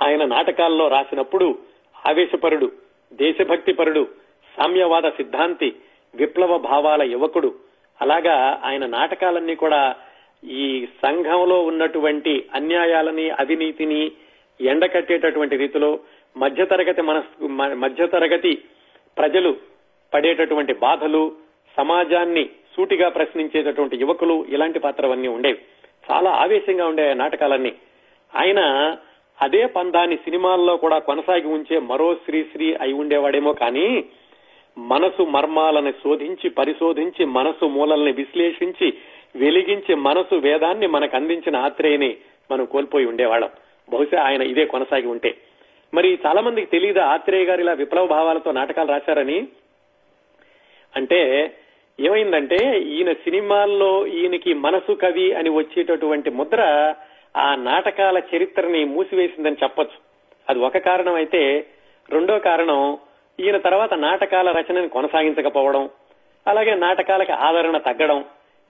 S1: ఆయన నాటకాల్లో రాసినప్పుడు ఆవేశపరుడు దేశభక్తిపరుడు సామ్యవాద సిద్ధాంతి విప్లవ భావాల యువకుడు. అలాగా ఆయన నాటకాలన్నీ కూడా ఈ సంఘంలో ఉన్నటువంటి అన్యాయాలని అవినీతిని ఎండకట్టేటటువంటి రీతిలో మధ్యతరగతి మనస్సు మధ్యతరగతి ప్రజలు పడేటటువంటి బాధలు సమాజాన్ని సూటిగా ప్రశ్నించేటటువంటి యువకులు ఇలాంటి పాత్రవన్నీ ఉండేవి. చాలా ఆవేశంగా ఉండే నాటకాలన్నీ. ఆయన అదే పందాన్ని సినిమాల్లో కూడా కొనసాగి ఉంచే మరో శ్రీశ్రీ అయి ఉండేవాడేమో కానీ మనసు మర్మాలను శోధించి పరిశోధించి మనసు మూలల్ని విశ్లేషించి వెలిగించి మనసు వేదాన్ని మనకు అందించిన ఆత్రేయని మనం కోల్పోయి ఉండేవాళ్ళం. బహుశా ఆయన ఇదే కొనసాగి ఉంటే. మరి చాలా మందికి తెలియదు ఆత్రేయ గారు ఇలా విప్లవ భావాలతో నాటకాలు రాశారని? అంటే ఏమైందంటే ఈయన సినిమాల్లో ఈయనకి మనసు కవి అని వచ్చేటటువంటి ముద్ర ఆ నాటకాల చరిత్రని మూసివేసిందని చెప్పొచ్చు. అది ఒక కారణం అయితే రెండో కారణం ఈయన తర్వాత నాటకాల రచనని కొనసాగించకపోవడం అలాగే నాటకాలకు ఆదరణ తగ్గడం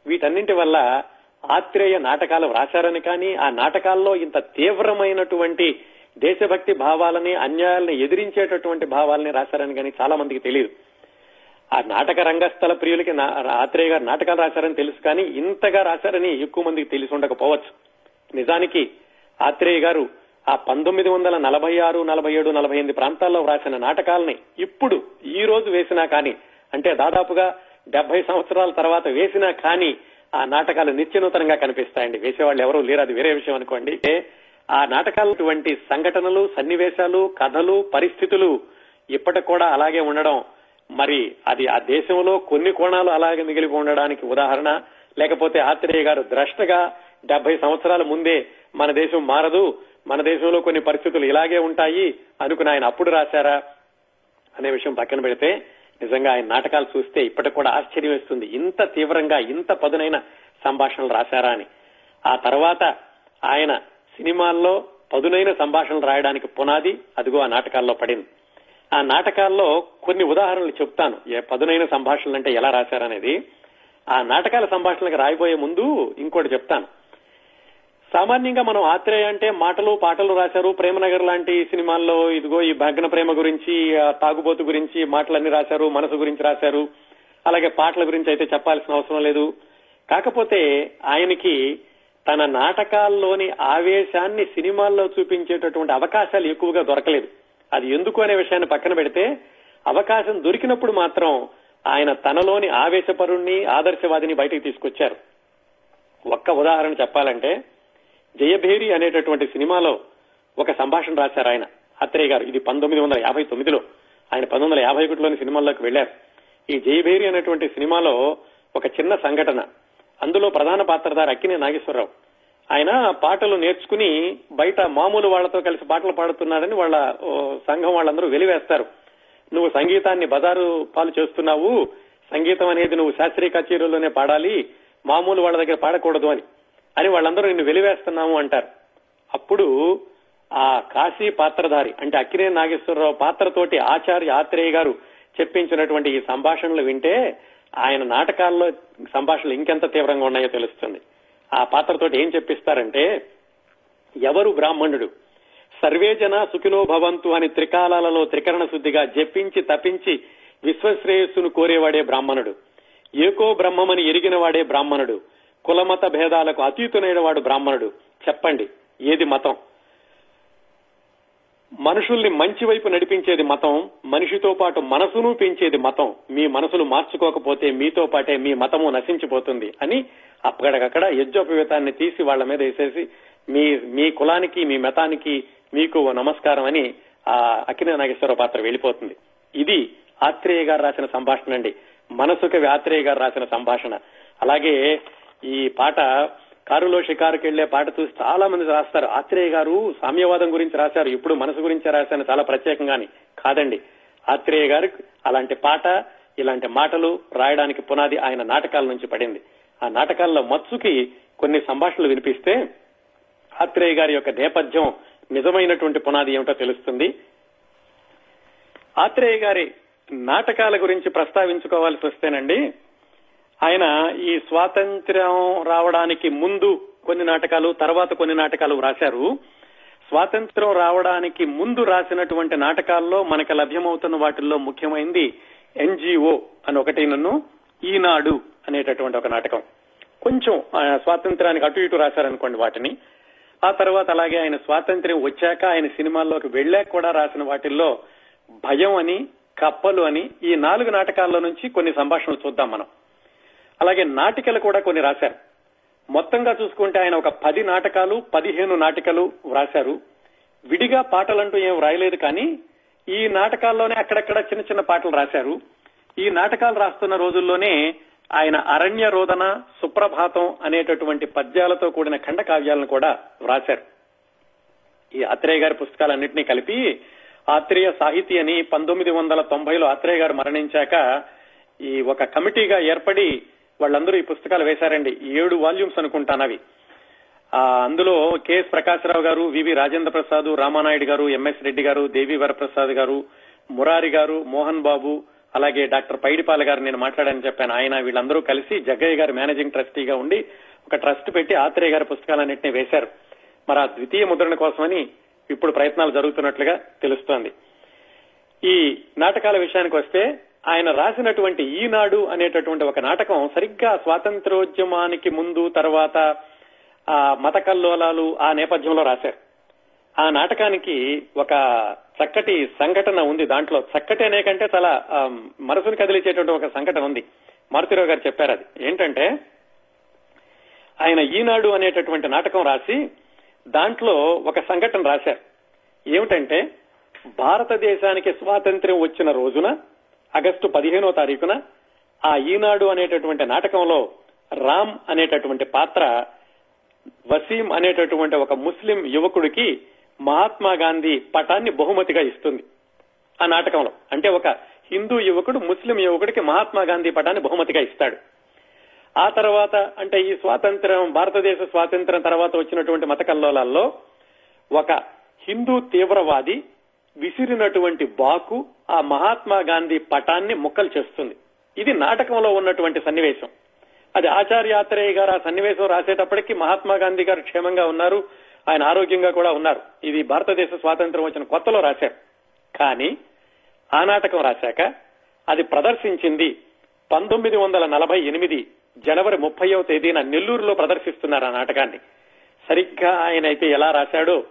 S1: వీటన్నింటి వల్ల ఆత్రేయ నాటకాలు రాశారని కానీ ఆ నాటకాల్లో ఇంత తీవ్రమైనటువంటి దేశభక్తి భావాలని అన్యాయాలను ఎదిరించేటటువంటి భావాలని రాశారని కానీ చాలా మందికి తెలియదు ఆ నాటక రంగస్థల ప్రియులకి ఆత్రేయ గారు నాటకాలు రాశారని తెలుసు కానీ ఇంతగా రాశారని ఎక్కువ మందికి తెలిసి ఉండకపోవచ్చు. నిజానికి ఆత్రేయ గారు ఆ పంతొమ్మిది వందల నలభై ఆరు నలభై ఏడు నలభై ఎనిమిది ప్రాంతాల్లో వ్రాసిన నాటకాలని ఇప్పుడు ఈ రోజు వేసినా కానీ అంటే దాదాపుగా డెబ్బై సంవత్సరాల తర్వాత వేసినా కానీ ఆ నాటకాలు నిత్యనూతనంగా కనిపిస్తాయండి. వేసేవాళ్ళు ఎవరూ లేరు. అది వేరే విషయం అనుకోండి. ఆ నాటకాలటువంటి సంఘటనలు సన్నివేశాలు కథలు పరిస్థితులు ఇప్పటికి కూడా అలాగే ఉండడం మరి అది ఆ దేశంలో కొన్ని కోణాలు అలాగే మిగిలి ఉండడానికి ఉదాహరణ. లేకపోతే ఆత్రేయ గారు ద్రష్టగా డెబ్బై సంవత్సరాల ముందే మన దేశం మారదు మన దేశంలో కొన్ని పరిస్థితులు ఇలాగే ఉంటాయి అనుకుని ఆయన అప్పుడు రాశారా అనే విషయం పక్కన పెడితే నిజంగా ఆయన నాటకాలు చూస్తే ఇప్పటికి కూడా ఆశ్చర్యం వేస్తుంది. ఇంత తీవ్రంగా ఇంత పదునైన సంభాషణలు రాశారా అని. ఆ తర్వాత ఆయన సినిమాల్లో పదునైన సంభాషణలు రాయడానికి పునాది అదిగో ఆ నాటకాల్లో పడింది. ఆ నాటకాల్లో కొన్ని ఉదాహరణలు చెప్తాను. ఏ పదునైన సంభాషణలు అంటే ఎలా రాశారనేది. ఆ నాటకాల సంభాషణలకు రాయబోయే ముందు ఇంకోటి చెప్తాను. సామాన్యంగా మనం ఆత్రేయ అంటే మాటలు పాటలు రాశారు. ప్రేమనగర్ లాంటి సినిమాల్లో ఇదిగో ఈ భగ్న ప్రేమ గురించి తాగుబోతు గురించి మాటలన్నీ రాశారు మనసు గురించి రాశారు. అలాగే పాటల గురించి అయితే చెప్పాల్సిన అవసరం లేదు. కాకపోతే ఆయనకి తన నాటకాల్లోని ఆవేశాన్ని సినిమాల్లో చూపించేటటువంటి అవకాశాలు ఎక్కువగా దొరకలేదు. అది ఎందుకు అనే విషయాన్ని పక్కన పెడితే అవకాశం దొరికినప్పుడు మాత్రం ఆయన తనలోని ఆవేశపరుణ్ణి ఆదర్శవాదిని బయటకు తీసుకొచ్చారు. ఒక్క ఉదాహరణ చెప్పాలంటే జయభేరి అనేటటువంటి సినిమాలో ఒక సంభాషణ రాశారు ఆయన. అత్రేయ గారు ఇది పంతొమ్మిది వందల యాభై తొమ్మిదిలో ఆయన పంతొమ్మిది వందల యాభై ఒకటిలోని సినిమాల్లోకి వెళ్ళారు ఈ జయభేరి అనేటువంటి సినిమాలో ఒక చిన్న సంఘటన. అందులో ప్రధాన పాత్రధారి అక్కినే నాగేశ్వరరావు. ఆయన పాటలు నేర్చుకుని బయట మామూలు వాళ్ళతో కలిసి పాటలు పాడుతున్నాడని వాళ్ళ సంఘం వాళ్ళందరూ వెలివేస్తారు. నువ్వు సంగీతాన్ని బజారు పాలు చేస్తున్నావు సంగీతం అనేది నువ్వు శాస్త్రీయ కచేరీలోనే పాడాలి మామూలు వాళ్ళ దగ్గర పాడకూడదు అని. అని వాళ్ళందరూ నిన్ను వెలివేస్తున్నాము అంటారు. అప్పుడు ఆ కాశీ పాత్రధారి అంటే అక్కినే నాగేశ్వరరావు పాత్రతోటి ఆచార్య ఆత్రేయ గారు చెప్పించినటువంటి ఈ సంభాషణలు వింటే ఆయన నాటకాల్లో సంభాషణలు ఇంకెంత తీవ్రంగా ఉన్నాయో తెలుస్తుంది. ఆ పాత్రతోటి ఏం చెప్పిస్తారంటే ఎవరు బ్రాహ్మణుడు? సర్వే జన సుఖినో భవంతు అని త్రికాలాలలో త్రికరణ శుద్ధిగా జపించి తపించి విశ్వశ్రేయస్సును కోరేవాడే బ్రాహ్మణుడు. ఏకో బ్రహ్మమని ఎరిగిన వాడే బ్రాహ్మణుడు. కులమత భేదాలకు అతీతునైన వాడు బ్రాహ్మణుడు. చెప్పండి ఏది మతం? మనుషుల్ని మంచి వైపు నడిపించేది మతం మనిషితో పాటు మనసును పెంచేది మతం. మీ మనసులు మార్చుకోకపోతే మీతో పాటే మీ మతము నశించిపోతుంది అని అక్కడికక్కడ యజ్జోపవేతాన్ని తీసి వాళ్ళ మీద వేసేసి మీ మీ కులానికి మీ మతానికి మీకు ఓ నమస్కారం అని ఆ అఖిల నాగేశ్వర పాత్ర వెళ్ళిపోతుంది. ఇది ఆత్రేయ గారు రాసిన సంభాషణ అండి. మనసుకవి ఆత్రేయ గారు రాసిన సంభాషణ. అలాగే ఈ పాట కారులో షికారుకి వెళ్ళే పాట చూసి చాలా మంది రాస్తారు. ఆత్రేయ గారు సామ్యవాదం గురించి రాశారు. ఇప్పుడు మనసు గురించి రాశాను. చాలా ప్రత్యేకంగాని కాదండి. ఆత్రేయ గారు అలాంటి పాట ఇలాంటి మాటలు రాయడానికి పునాది ఆయన నాటకాల నుంచి పడింది. ఆ నాటకాల్లో మత్సుకి కొన్ని సంభాషణలు వినిపిస్తే ఆత్రేయ గారి యొక్క నేపథ్యం నిజమైనటువంటి పునాది ఏమిటో తెలుస్తుంది. ఆత్రేయ గారి నాటకాల గురించి ప్రస్తావించుకోవాల్సి వస్తేనండి ఆయన ఈ స్వాతంత్ర్యం రావడానికి ముందు కొన్ని నాటకాలు తర్వాత కొన్ని నాటకాలు రాశారు. స్వాతంత్ర్యం రావడానికి ముందు రాసినటువంటి నాటకాల్లో మనకు లభ్యమవుతున్న వాటిల్లో ముఖ్యమైనది ఎన్జిఓ అని ఒకటి నన్ను ఈనాడు అనేటటువంటి ఒక నాటకం. కొంచెం ఆ, స్వాతంత్రానికి అటు ఇటు రాశారనుకోండి వాటిని. ఆ తర్వాత అలాగే ఆయన స్వాతంత్ర్యం వచ్చాక ఆయన సినిమాల్లోకి వెళ్ళాక కూడా రాసిన వాటిల్లో భయం అని కప్పలు అని ఈ నాలుగు నాటకాల్లో నుంచి కొన్ని సంభాషణలు చూద్దాం మనం. అలాగే నాటికలు కూడా కొన్ని రాశారు. మొత్తంగా చూసుకుంటే ఆయన ఒక పది నాటకాలు పదిహేను నాటికలు వ్రాశారు. విడిగా పాటలంటూ ఏం రాయలేదు కానీ ఈ నాటకాల్లోనే అక్కడక్కడ చిన్న చిన్న పాటలు రాశారు. ఈ నాటకాలు రాస్తున్న రోజుల్లోనే ఆయన అరణ్య రోదన సుప్రభాతం అనేటటువంటి పద్యాలతో కూడిన ఖండ కావ్యాలను కూడా వ్రాశారు. ఈ ఆత్రేయ గారి పుస్తకాలన్నింటినీ కలిపి ఆత్రేయ సాహితీ అని పంతొమ్మిది వందల తొంభైలో ఆత్రేయ గారు మరణించాక ఈ ఒక కమిటీగా ఏర్పడి వాళ్ళందరూ ఈ పుస్తకాలు వేశారండి. ఏడు వాల్యూమ్స్ అనుకుంటాను అవి అందులో కెఎస్ ప్రకాశరావు గారు వివి రాజేంద్ర ప్రసాద్ రామానాయుడు గారు ఎంఎస్ రెడ్డి గారు దేవి వరప్రసాద్ గారు మురారి గారు మోహన్ బాబు అలాగే డాక్టర్ పైడిపాల గారు నేను మాట్లాడని చెప్పాను. ఆయన వీళ్ళందరూ కలిసి జగ్గయ్య గారు మేనేజింగ్ ట్రస్టీగా ఉండి ఒక ట్రస్ట్ పెట్టి ఆత్రేయ గారి పుస్తకాలన్నింటినీ వేశారు. మరి ఆ ద్వితీయ ముద్రణ కోసమని ఇప్పుడు ప్రయత్నాలు జరుగుతున్నట్లుగా తెలుస్తోంది. ఈ నాటకాల విషయానికి వస్తే ఆయన రాసినటువంటి ఈనాడు అనేటటువంటి ఒక నాటకం సరిగ్గా స్వాతంత్రోద్యమానికి ముందు తర్వాత ఆ మత కల్లోలాలు ఆ నేపథ్యంలో రాశారు. ఆ నాటకానికి ఒక చక్కటి సంఘటన ఉంది దాంట్లో. చక్కటి అనే కంటే చాలా ఆ, మనసుని కదిలించేటువంటి ఒక సంఘటన ఉంది. మారుతిరావు గారు చెప్పారు అది. ఏంటంటే ఆయన ఈనాడు అనేటటువంటి నాటకం రాసి దాంట్లో ఒక సంఘటన రాశారు. ఏమిటంటే భారతదేశానికి స్వాతంత్ర్యం వచ్చిన రోజున ఆగస్టు పదిహేనో తారీఖున ఆ ఈనాడు అనేటటువంటి నాటకంలో రామ్ అనేటటువంటి పాత్ర వసీం అనేటటువంటి ఒక ముస్లిం యువకుడికి మహాత్మా గాంధీ పటాన్ని బహుమతిగా ఇస్తుంది ఆ నాటకంలో. అంటే ఒక హిందూ యువకుడు ముస్లిం యువకుడికి మహాత్మా గాంధీ పటాన్ని బహుమతిగా ఇస్తాడు. ఆ తర్వాత అంటే ఈ స్వాతంత్ర్యం భారతదేశ స్వాతంత్ర్యం తర్వాత వచ్చినటువంటి మత కల్లోలాల్లో ఒక హిందూ తీవ్రవాది విసిరినటువంటి బాకు ఆ మహాత్మా గాంధీ పటాన్ని ముక్కలు చేస్తుంది. ఇది నాటకంలో ఉన్నటువంటి సన్నివేశం. అది ఆచార్యాత్రేయ గారు ఆ సన్నివేశం రాసేటప్పటికి మహాత్మా గాంధీ గారు క్షేమంగా ఉన్నారు ఆయన ఆరోగ్యంగా కూడా ఉన్నారు. ఇది భారతదేశ స్వాతంత్రం వచ్చిన కొత్తలో రాశారు. కానీ ఆ నాటకం రాశాక అది ప్రదర్శించింది పంతొమ్మిది వందల నలభై ఎనిమిది జనవరి ముప్పైవ తేదీన నెల్లూరులో ప్రదర్శిస్తున్నారు ఆ నాటకాన్ని. సరిగ్గా ఆయన అయితే ఎలా రాశాడో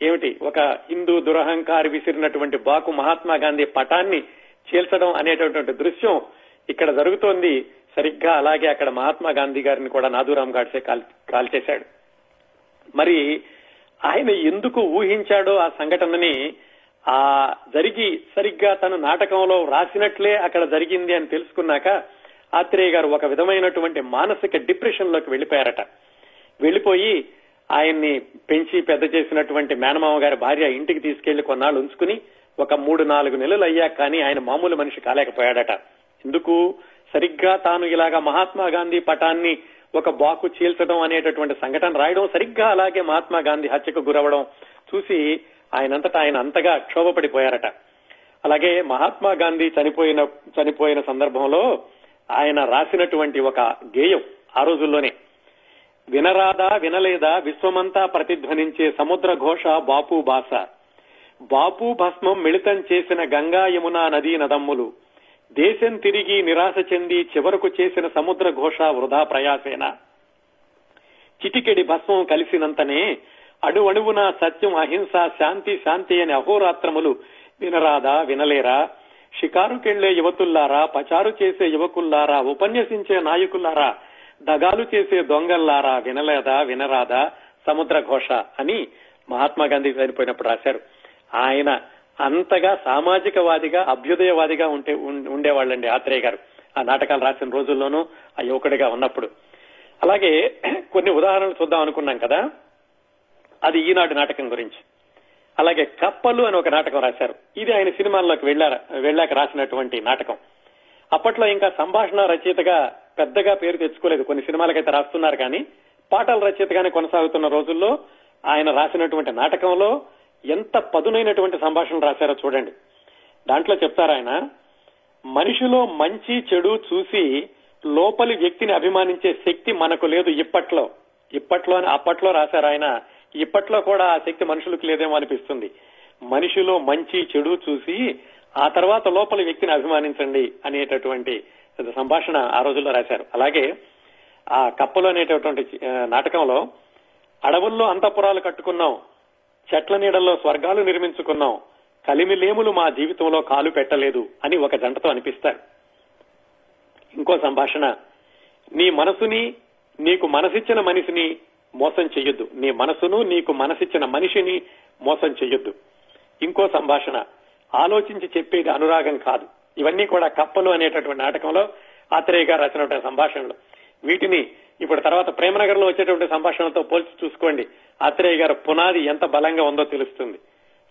S1: ఏమిటి? ఒక హిందూ దురహంకారి విసిరినటువంటి బాకు మహాత్మా గాంధీ పటాన్ని చీల్చడం అనేటటువంటి దృశ్యం ఇక్కడ జరుగుతోంది. సరిగ్గా అలాగే అక్కడ మహాత్మా గాంధీ గారిని కూడా నాదూరాం గాడ్సే కాల్ కాల్చేశాడు మరి ఆయన ఎందుకు ఊహించాడో ఆ సంఘటనని ఆ జరిగి సరిగ్గా తను నాటకంలో రాసినట్లే అక్కడ జరిగింది అని తెలుసుకున్నాక ఆత్రేయ గారు ఒక విధమైనటువంటి మానసిక డిప్రెషన్లోకి వెళ్ళిపోయారట వెళ్ళిపోయి ఆయన్ని పెంచి పెద్ద చేసినటువంటి మేనమామ గారి భార్య ఇంటికి తీసుకెళ్ళి కొన్నాళ్ళు ఉంచుకుని ఒక మూడు నాలుగు నెలలు అయ్యాక కానీ ఆయన మామూలు మనిషి కాలేకపోయాడట. ఎందుకు? సరిగ్గా తాను ఇలాగా మహాత్మా గాంధీ పటాన్ని ఒక బాకు చీల్చడం అనేటటువంటి సంఘటన రాయడం సరిగ్గా అలాగే మహాత్మా గాంధీ హత్యకు గురవడం చూసి ఆయనంతటా ఆయన అంతగా క్షోభపడిపోయారట. అలాగే మహాత్మా గాంధీ చనిపోయిన చనిపోయిన సందర్భంలో ఆయన రాసినటువంటి ఒక గేయం ఆ రోజుల్లోనే వినరాదా వినలేదా విశ్వమంతా ప్రతిధ్వనించే సముద్ర ఘోష బాపు బాస. బాపు భస్మం మిళితం చేసిన గంగా యమునా నదీ నదమ్ములు. దేశం తిరిగి నిరాశ చెంది చివరకు చేసిన సముద్ర ఘోష వృధా ప్రయాసేన. చిటికెడి భస్మం కలిసినంతనే అణువణువున సత్యం అహింస శాంతి శాంతి అని అహోరాత్రములు వినరాదా వినలేరా? షికారుకెళ్ళే యువతుల్లారా పచారు చేసే యువకుల్లారా ఉపన్యసించే నాయకుల్లారా? దగాలు చేసే దొంగల్లారా వినలేదా వినరాదా? సముద్ర ఘోష అని మహాత్మా గాంధీ చనిపోయినప్పుడు రాశారు. ఆయన అంతగా సామాజికవాదిగా అభ్యుదయవాదిగా ఉంటే ఉండేవాళ్ళండి ఆత్రేయ గారు. ఆ నాటకాలు రాసిన రోజుల్లోనూ ఆ యువకుడిగా ఉన్నప్పుడు. అలాగే కొన్ని ఉదాహరణలు చూద్దాం అనుకున్నాం కదా. అది ఈనాడు నాటకం గురించి. అలాగే కప్పలు అని ఒక నాటకం రాశారు. ఇది ఆయన సినిమాల్లోకి వెళ్ళారు వెళ్ళాక రాసినటువంటి నాటకం. అప్పట్లో ఇంకా సంభాషణ రచయితగా పెద్దగా పేరు తెచ్చుకోలేదు. కొన్ని సినిమాలకైతే రాస్తున్నారు కానీ పాటల రచయితగానే కొనసాగుతున్న రోజుల్లో ఆయన రాసినటువంటి నాటకంలో ఎంత పదునైనటువంటి సంభాషణ రాశారో చూడండి. దాంట్లో చెప్తారు ఆయన మనిషిలో మంచి చెడు చూసి లోపలి వ్యక్తిని అభిమానించే శక్తి మనకు లేదు ఇప్పట్లో. ఇప్పట్లో అప్పట్లో రాశారు ఆయన. ఇప్పట్లో కూడా ఆ శక్తి మనుషులకు లేదేమో అనిపిస్తుంది. మనిషిలో మంచి చెడు చూసి ఆ తర్వాత లోపలి వ్యక్తిని అభిమానించండి అనేటటువంటి సంభాషణ ఆ రోజుల్లో రాశారు. అలాగే ఆ కప్పలు అనేటటువంటి నాటకంలో అడవుల్లో అంతఃపురాలు కట్టుకున్నాం చెట్ల నీడల్లో స్వర్గాలు నిర్మించుకున్నాం కలిమిలేములు మా జీవితంలో కాలు పెట్టలేదు అని ఒక జంటతో అనిపిస్తారు. ఇంకో సంభాషణ నీ మనసుని నీకు మనసిచ్చిన మనిషిని మోసం చెయ్యొద్దు. నీ మనసును నీకు మనసిచ్చిన మనిషిని మోసం చెయ్యొద్దు. ఇంకో సంభాషణ ఆలోచించి చెప్పేది అనురాగం కాదు. ఇవన్నీ కూడా కప్పలు అనేటటువంటి నాటకంలో ఆత్రేయ గారు రచనటువంటి సంభాషణలు. వీటిని ఇప్పుడు తర్వాత ప్రేమనగర్లో వచ్చేటువంటి సంభాషణలతో పోల్చి చూసుకోండి. ఆత్రేయ గారు పునాది ఎంత బలంగా ఉందో తెలుస్తుంది.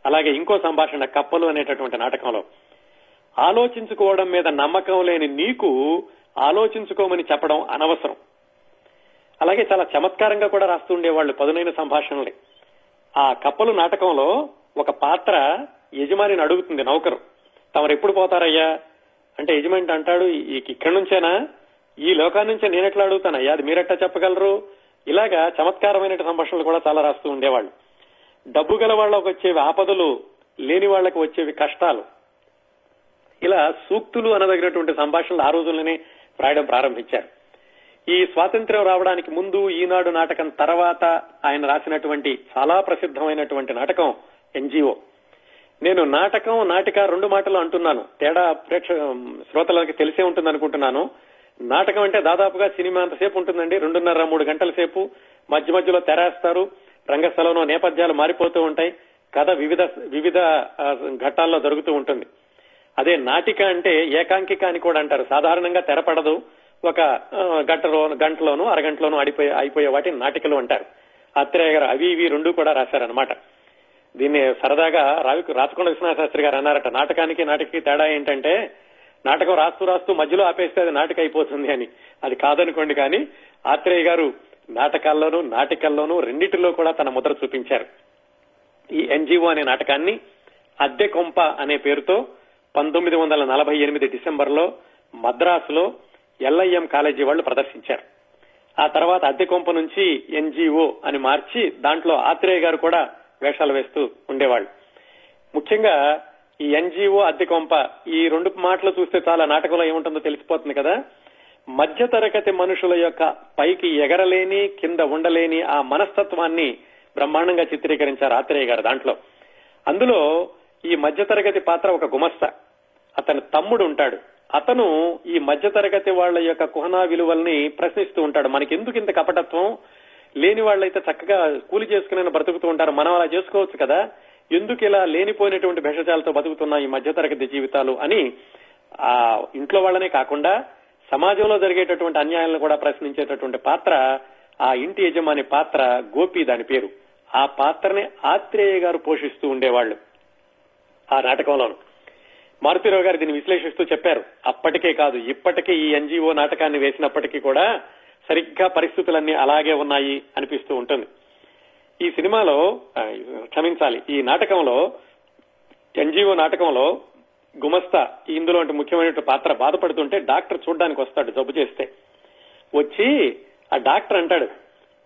S1: అలాగే ఇంకో సంభాషణ కప్పలు అనేటటువంటి నాటకంలో. ఆలోచించుకోవడం మీద నమ్మకం లేని నీకు ఆలోచించుకోమని చెప్పడం అనవసరం. అలాగే చాలా చమత్కారంగా కూడా రాస్తూ ఉండేవాళ్ళు పదునైన సంభాషణలే ఆ కప్పలు నాటకంలో ఒక పాత్ర యజమానిని అడుగుతుంది నౌకరు. తమరు ఎప్పుడు పోతారయ్యా? అంటే యజమాని అంటాడు ఇక్కడి నుంచేనా? ఈ లోకాన్ని నుంచే నేనెట్లా అడుగుతానయ్యా అది మీరెట్టా చెప్పగలరు? ఇలాగా చమత్కారమైన సంభాషణలు కూడా చాలా రాస్తూ ఉండేవాళ్ళు. డబ్బు గల వాళ్ళకి వచ్చేవి ఆపదలు లేని వాళ్ళకి వచ్చేవి కష్టాలు. ఇలా సూక్తులు అనదగినటువంటి సంభాషణలు ఆ రోజుల్లోనే రాయడం ప్రారంభించారు. ఈ స్వాతంత్ర్యం రావడానికి ముందు ఈనాడు నాటకం తర్వాత ఆయన రాసినటువంటి చాలా ప్రసిద్ధమైనటువంటి నాటకం ఎన్జిఓ. నేను నాటకం నాటిక రెండు మాటలు అంటున్నాను. తేడా ప్రేక్ష శ్రోతలకి తెలిసే ఉంటుంది అనుకుంటున్నాను నాటకం అంటే దాదాపుగా సినిమా అంతసేపు ఉంటుందండి. రెండున్నర మూడు గంటల సేపు. మధ్య మధ్యలో తెరేస్తారు. రంగస్థలంలో నేపథ్యాలు మారిపోతూ ఉంటాయి. కథ వివిధ వివిధ ఘట్టాల్లో జరుగుతూ ఉంటుంది. అదే నాటిక అంటే ఏకాంకిక అని కూడా అంటారు. సాధారణంగా తెరపడదు ఒక గంటలో గంటలోనూ అరగంటలోనూ అడిపోయే అయిపోయే వాటిని నాటికలు అంటారు. అత్రేయ గారు అవి ఇవి రెండు కూడా రాశారనమాట దీన్ని సరదాగా రావి రాచకొండ విశ్వనాథ శాస్త్రి గారు అన్నారట. నాటకానికి నాటికి తేడా ఏంటంటే నాటకం రాస్తూ రాస్తూ మధ్యలో ఆపేస్తే అది నాటక అయిపోతుంది అని. అది కాదనుకోండి కానీ ఆత్రేయ గారు నాటకాల్లోనూ నాటికల్లోనూ రెండిటిలో కూడా తన ముద్ర చూపించారు. ఈ ఎన్జిఓ అనే నాటకాన్ని అద్దె కొంప అనే పేరుతో పంతొమ్మిది వందల నలభై ఎనిమిది డిసెంబర్లో మద్రాసులో ఎల్ఐఎం కాలేజీ వాళ్ళు ప్రదర్శించారు. ఆ తర్వాత అద్దె కొంప నుంచి ఎన్జిఓ అని మార్చి దాంట్లో ఆత్రేయ గారు కూడా వేషాలు వేస్తూ ఉండేవాళ్ళు. ముఖ్యంగా ఈ ఎన్జిఓ అద్దె కొంప ఈ రెండు మాటలు చూస్తే చాలా నాటకంలో ఏముంటుందో తెలిసిపోతుంది కదా. మధ్యతరగతి మనుషుల యొక్క పైకి ఎగరలేని కింద ఉండలేని ఆ మనస్తత్వాన్ని బ్రహ్మాండంగా చిత్రీకరించారు ఆత్రేయ గారు దాంట్లో. అందులో ఈ మధ్యతరగతి పాత్ర ఒక గుమస్త. అతని తమ్ముడు ఉంటాడు. అతను ఈ మధ్యతరగతి వాళ్ళ యొక్క కుహనా విలువల్ని ప్రశ్నిస్తూ ఉంటాడు. మనకి ఎందుకు ఇంత కపటత్వం? లేని వాళ్ళైతే చక్కగా కూలి చేసుకుని బ్రతుకుతూ ఉంటారు. మనం అలా చేసుకోవచ్చు కదా? ఎందుకు ఇలా లేనిపోయినటువంటి భేషజాలతో బతుకుతున్న ఈ మధ్యతరగతి జీవితాలు అని ఆ ఇంట్లో వాళ్ళనే కాకుండా సమాజంలో జరిగేటటువంటి అన్యాయాలను కూడా ప్రశ్నించేటటువంటి పాత్ర ఆ ఇంటి యజమాని పాత్ర గోపి దాని పేరు. ఆ పాత్రని ఆత్రేయ గారు పోషిస్తూ ఉండేవాళ్ళు ఆ నాటకంలోను. మారుతిరావు గారు దీన్ని విశ్లేషిస్తూ చెప్పారు. అప్పటికే కాదు ఇప్పటికే ఈ ఎన్జిఓ నాటకాన్ని వేసినప్పటికీ కూడా సరిగ్గా పరిస్థితులన్నీ అలాగే ఉన్నాయి అనిపిస్తూ ఉంటుంది. ఈ సినిమాలో క్షమించాలి ఈ నాటకంలో ఎన్జిఓ నాటకంలో గుమస్తా ఇందులో ముఖ్యమైన పాత్ర బాధపడుతుంటే డాక్టర్ చూడడానికి వస్తాడు జబ్బు చేస్తే. వచ్చి ఆ డాక్టర్ అంటాడు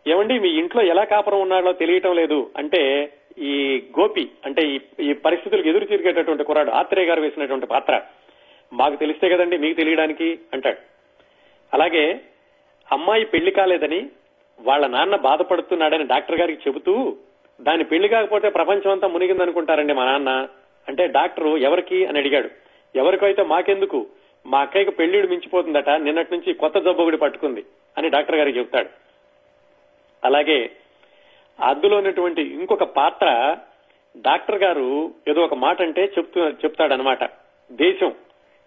S1: ఏమండి మీ ఇంట్లో ఎలా కాపురం ఉన్నాడో తెలియటం లేదు. అంటే ఈ గోపి అంటే ఈ ఈ పరిస్థితులకు ఎదురు తిరిగేటటువంటి కురాడు ఆత్రేయ గారు వేసినటువంటి పాత్ర. మాకు తెలిస్తే కదండి మీకు తెలియడానికి అంటాడు. అలాగే అమ్మాయి పెళ్ళి కాలేదని వాళ్ళ నాన్న బాధపడుతున్నాడని డాక్టర్ గారికి చెబుతూ దాని పెళ్ళి కాకపోతే ప్రపంచం అంతా మునిగిందనుకుంటారండి మా నాన్న. అంటే డాక్టర్ ఎవరికి అని అడిగాడు. ఎవరికైతే మాకెందుకు? మా అక్కయ్యకు పెళ్ళిడు మించిపోతుందట నిన్నటి నుంచి కొత్త జబ్బు పట్టుకుంది అని డాక్టర్ గారికి చెప్తాడు అలాగే అందులో ఉన్నటువంటి ఇంకొక పాత్ర డాక్టర్ గారు ఏదో ఒక మాట అంటే చెప్తూ చెప్తాడనమాట దేశం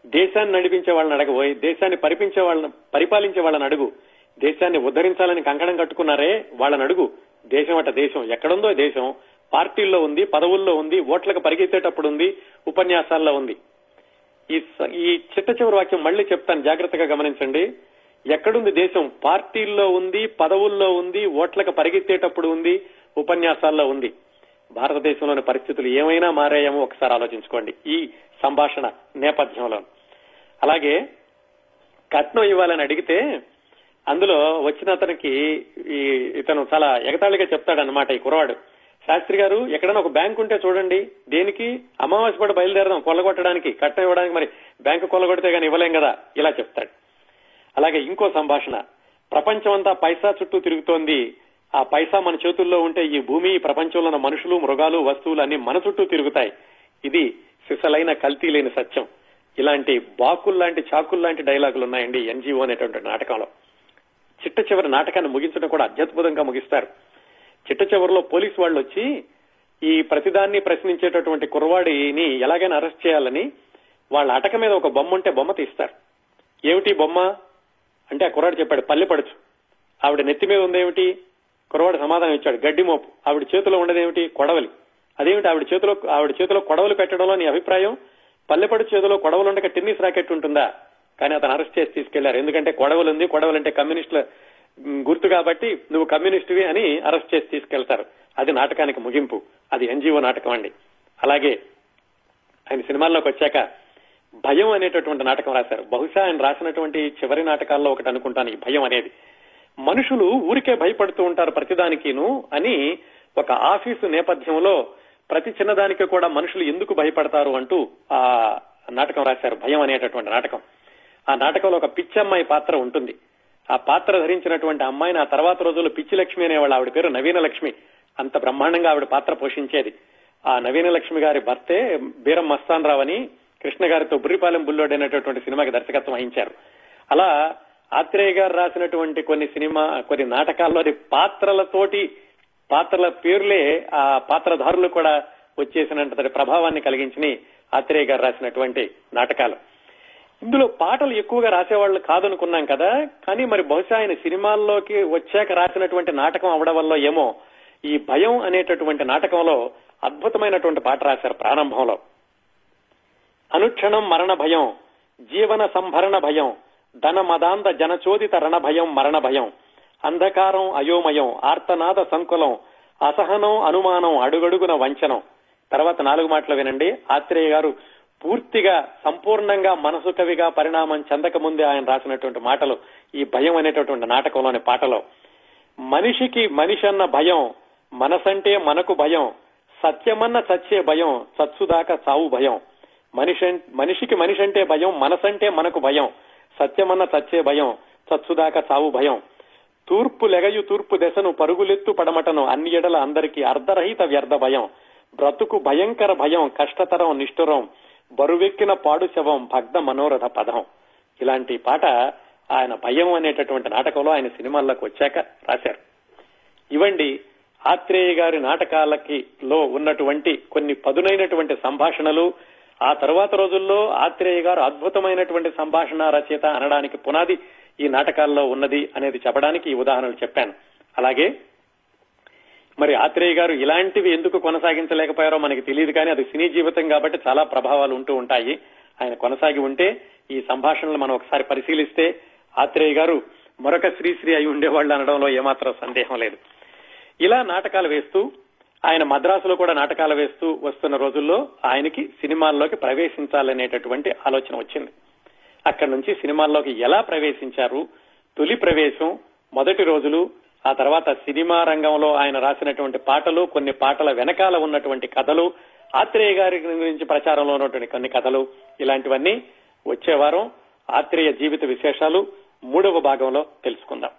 S1: దేశాన్ని నడిపించే వాళ్ళని అడగబోయి దేశాన్ని పరిపించే వాళ్ళని పరిపాలించే వాళ్ళని అడుగు. దేశాన్ని ఉద్ధరించాలని కంకణం కట్టుకున్నారే? వాళ్ళని అడుగు. దేశం అట దేశం. ఎక్కడుందో దేశం. పార్టీల్లో ఉంది పదవుల్లో ఉంది ఓట్లకు పరిగెత్తేటప్పుడు ఉంది ఉపన్యాసాల్లో ఉంది. ఈ ఈ చిట్ట చివరి వాక్యం మళ్ళీ చెప్తాను. జాగ్రత్తగా గమనించండి. ఎక్కడుంది దేశం? పార్టీల్లో ఉంది పదవుల్లో ఉంది ఓట్లకు పరిగెత్తేటప్పుడు ఉంది ఉపన్యాసాల్లో ఉంది. భారతదేశంలోని పరిస్థితులు ఏమైనా మారాయేమో ఒకసారి ఆలోచించుకోండి. ఈ సంభాషణ నేపథ్యంలో అలాగే కట్నం ఇవ్వాలని అడిగితే అందులో వచ్చిన అతనికి ఈ ఇతను చాలా ఎగతాళిగా చెప్తాడనమాట ఈ కురవాడు శాస్త్రి గారు ఎక్కడైనా ఒక బ్యాంక్ ఉంటే చూడండి దేనికి? అమావాస్య కూడా బయలుదేరదాం కొల్లగొట్టడానికి కట్ట ఇవ్వడానికి మరి బ్యాంకు కొల్లగొడితే గానీ ఇవ్వలేం కదా ఇలా చెప్తాడు. అలాగే ఇంకో సంభాషణ ప్రపంచం అంతా పైసా చుట్టూ తిరుగుతోంది. ఆ పైసా మన చేతుల్లో ఉంటే ఈ భూమి ప్రపంచంలో ఉన్న మనుషులు మృగాలు వస్తువులు అన్ని మన చుట్టూ తిరుగుతాయి. ఇది సిసలైన కల్తీ లేని సత్యం. ఇలాంటి బాకుల్లాంటి చాకుల్లాంటి డైలాగులు ఉన్నాయండి ఎన్జిఓ అనేటువంటి నాటకంలో. చిట్ట చివరి నాటకాన్ని ముగించడం కూడా అత్యద్భుతంగా ముగిస్తారు. చిట్ట చివరిలో పోలీసు వాళ్ళు వచ్చి ఈ ప్రతిదాన్ని ప్రశ్నించేటటువంటి కుర్రవాడిని ఎలాగైనా అరెస్ట్ చేయాలని వాళ్ళ అటక మీద ఒక బొమ్మ ఉంటే బొమ్మ తీస్తారు. ఏమిటి బొమ్మ? అంటే ఆ కుర్రాడు చెప్పాడు పల్లెపడుచు ఆవిడ నెత్తి మీద ఉందేమిటి? కుర్రవాడు సమాధానం ఇచ్చాడు గడ్డి మోపు. ఆవిడ చేతిలో ఉండదేమిటి? కొడవలి. అదేమిటి? ఆవిడ చేతిలో ఆవిడ చేతిలో కొడవలు పెట్టడంలో నీ అభిప్రాయం? పల్లెపడు చేతిలో కొడవలు ఉండక టెన్నిస్ రాకెట్ ఉంటుందా? కానీ అతను అరెస్ట్ చేసి తీసుకెళ్ళారు. ఎందుకంటే కొడవలు ఉంది కొడవలు అంటే కమ్యూనిస్టుల గుర్తు కాబట్టి నువ్వు కమ్యూనిస్టువి అని అరెస్ట్ చేసి తీసుకెళ్తారు. అది నాటకానికి ముగింపు. అది ఎన్జిఓ నాటకం అండి. అలాగే ఆయన సినిమాల్లోకి వచ్చాక భయం అనేటటువంటి నాటకం రాశారు. బహుశా ఆయన రాసినటువంటి చివరి నాటకాల్లో ఒకటి అనుకుంటాను ఈ భయం అనేది. మనుషులు ఊరికే భయపడుతూ ఉంటారు ప్రతిదానికిను అని ఒక ఆఫీసు నేపథ్యంలో ప్రతి చిన్నదానికి కూడా మనుషులు ఎందుకు భయపడతారు అంటూ ఆ నాటకం రాశారు. భయం అనేటటువంటి నాటకం. ఆ నాటకంలో ఒక పిచ్చమ్మాయి పాత్ర ఉంటుంది. ఆ పాత్ర ధరించినటువంటి అమ్మాయిని ఆ తర్వాత రోజుల్లో పిచ్చి లక్ష్మి అనేవాళ్ళు. ఆవిడ పేరు నవీన లక్ష్మి అంత బ్రహ్మాండంగా ఆవిడ పాత్ర పోషించేది. ఆ నవీన లక్ష్మి గారి భర్తే బీరం మస్తాన్ రావు అని కృష్ణ గారితో బుర్రిపాలెం బుల్లోడ్ అనేటటువంటి సినిమాకి దర్శకత్వం వహించారు. అలా ఆత్రేయ గారు రాసినటువంటి కొన్ని సినిమా కొన్ని నాటకాల్లోని పాత్రలతోటి పాత్రల పేర్లే ఆ పాత్రధారులు కూడా వచ్చేసినంత ప్రభావాన్ని కలిగించి ఆత్రేయ గారు రాసినటువంటి నాటకాలు. ఇందులో పాటలు ఎక్కువగా రాసేవాళ్ళు కాదనుకున్నాం కదా కానీ మరి బహుశా ఆయన సినిమాల్లోకి వచ్చాక రాసినటువంటి నాటకం అవడం వల్ల ఏమో ఈ భయం అనేటటువంటి నాటకంలో అద్భుతమైనటువంటి పాట రాశారు ప్రారంభంలో. అనుక్షణం మరణ భయం జీవన సంభరణ భయం ధన మదాంధ జనచోదిత రణ భయం మరణ భయం అంధకారం అయోమయం ఆర్తనాద సంకులం అసహనం అనుమానం అడుగడుగున వంచనం. తర్వాత నాలుగు మాటలు వినండి. ఆత్రేయ గారు పూర్తిగా సంపూర్ణంగా మనసు కవిగా పరిణామం చెందక ముందే ఆయన రాసినటువంటి మాటలు ఈ భయం అనేటటువంటి నాటకంలోని పాటలో. మనిషికి మనిషి అన్న భయం మనసంటే మనకు భయం సత్యమన్న చచ్చే భయం చచ్చుదాకా చావు భయం. మనిషి మనిషికి మనిషి అంటే భయం మనసంటే మనకు భయం సత్యమన్న చచ్చే భయం చచ్చుదాకా చావు భయం. తూర్పు లెగయు తూర్పు దశను పరుగులెత్తు పడమటను అన్ని ఎడల అందరికీ అర్ధరహిత వ్యర్థ భయం. బ్రతుకు భయంకర భయం కష్టతరం నిష్ఠురం. బరువెక్కిన పాడు శవం భగ్న మనోరథ పదం. ఇలాంటి పాట ఆయన భయం అనేటటువంటి నాటకంలో ఆయన సినిమాల్లోకి వచ్చాక రాశారు. ఇవండి ఆత్రేయ గారి నాటకాలకి లో ఉన్నటువంటి కొన్ని పదునైనటువంటి సంభాషణలు. ఆ తరువాత రోజుల్లో ఆత్రేయ గారు అద్భుతమైనటువంటి సంభాషణ రచయిత అనడానికి పునాది ఈ నాటకాల్లో ఉన్నది అనేది చెప్పడానికి ఈ ఉదాహరణలు చెప్పాను. అలాగే మరి ఆత్రేయ గారు ఇలాంటివి ఎందుకు కొనసాగించలేకపోయారో మనకి తెలియదు కానీ అది సినీ జీవితం కాబట్టి చాలా ప్రభావాలు ఉంటూ ఉంటాయి. ఆయన కొనసాగి ఉంటే ఈ సంభాషణలు మనం ఒకసారి పరిశీలిస్తే ఆత్రేయ గారు మరొక శ్రీశ్రీ అయి ఉండేవాళ్ళు అనడంలో ఏమాత్రం సందేహం లేదు. ఇలా నాటకాలు వేస్తూ ఆయన మద్రాసులో కూడా నాటకాలు వేస్తూ వస్తున్న రోజుల్లో ఆయనకి సినిమాల్లోకి ప్రవేశించాలనేటటువంటి ఆలోచన వచ్చింది. అక్కడి నుంచి సినిమాల్లోకి ఎలా ప్రవేశించారు? తొలి ప్రవేశం మొదటి రోజులు ఆ తర్వాత సినిమా రంగంలో ఆయన రాసినటువంటి పాటలు కొన్ని పాటల వెనకాల ఉన్నటువంటి కథలు ఆత్రేయ గారి గురించి ప్రచారంలో ఉన్నటువంటి కొన్ని కథలు ఇలాంటివన్నీ వచ్చే వారం ఆత్రేయ జీవిత విశేషాలు మూడవ భాగంలో తెలుసుకుందాం.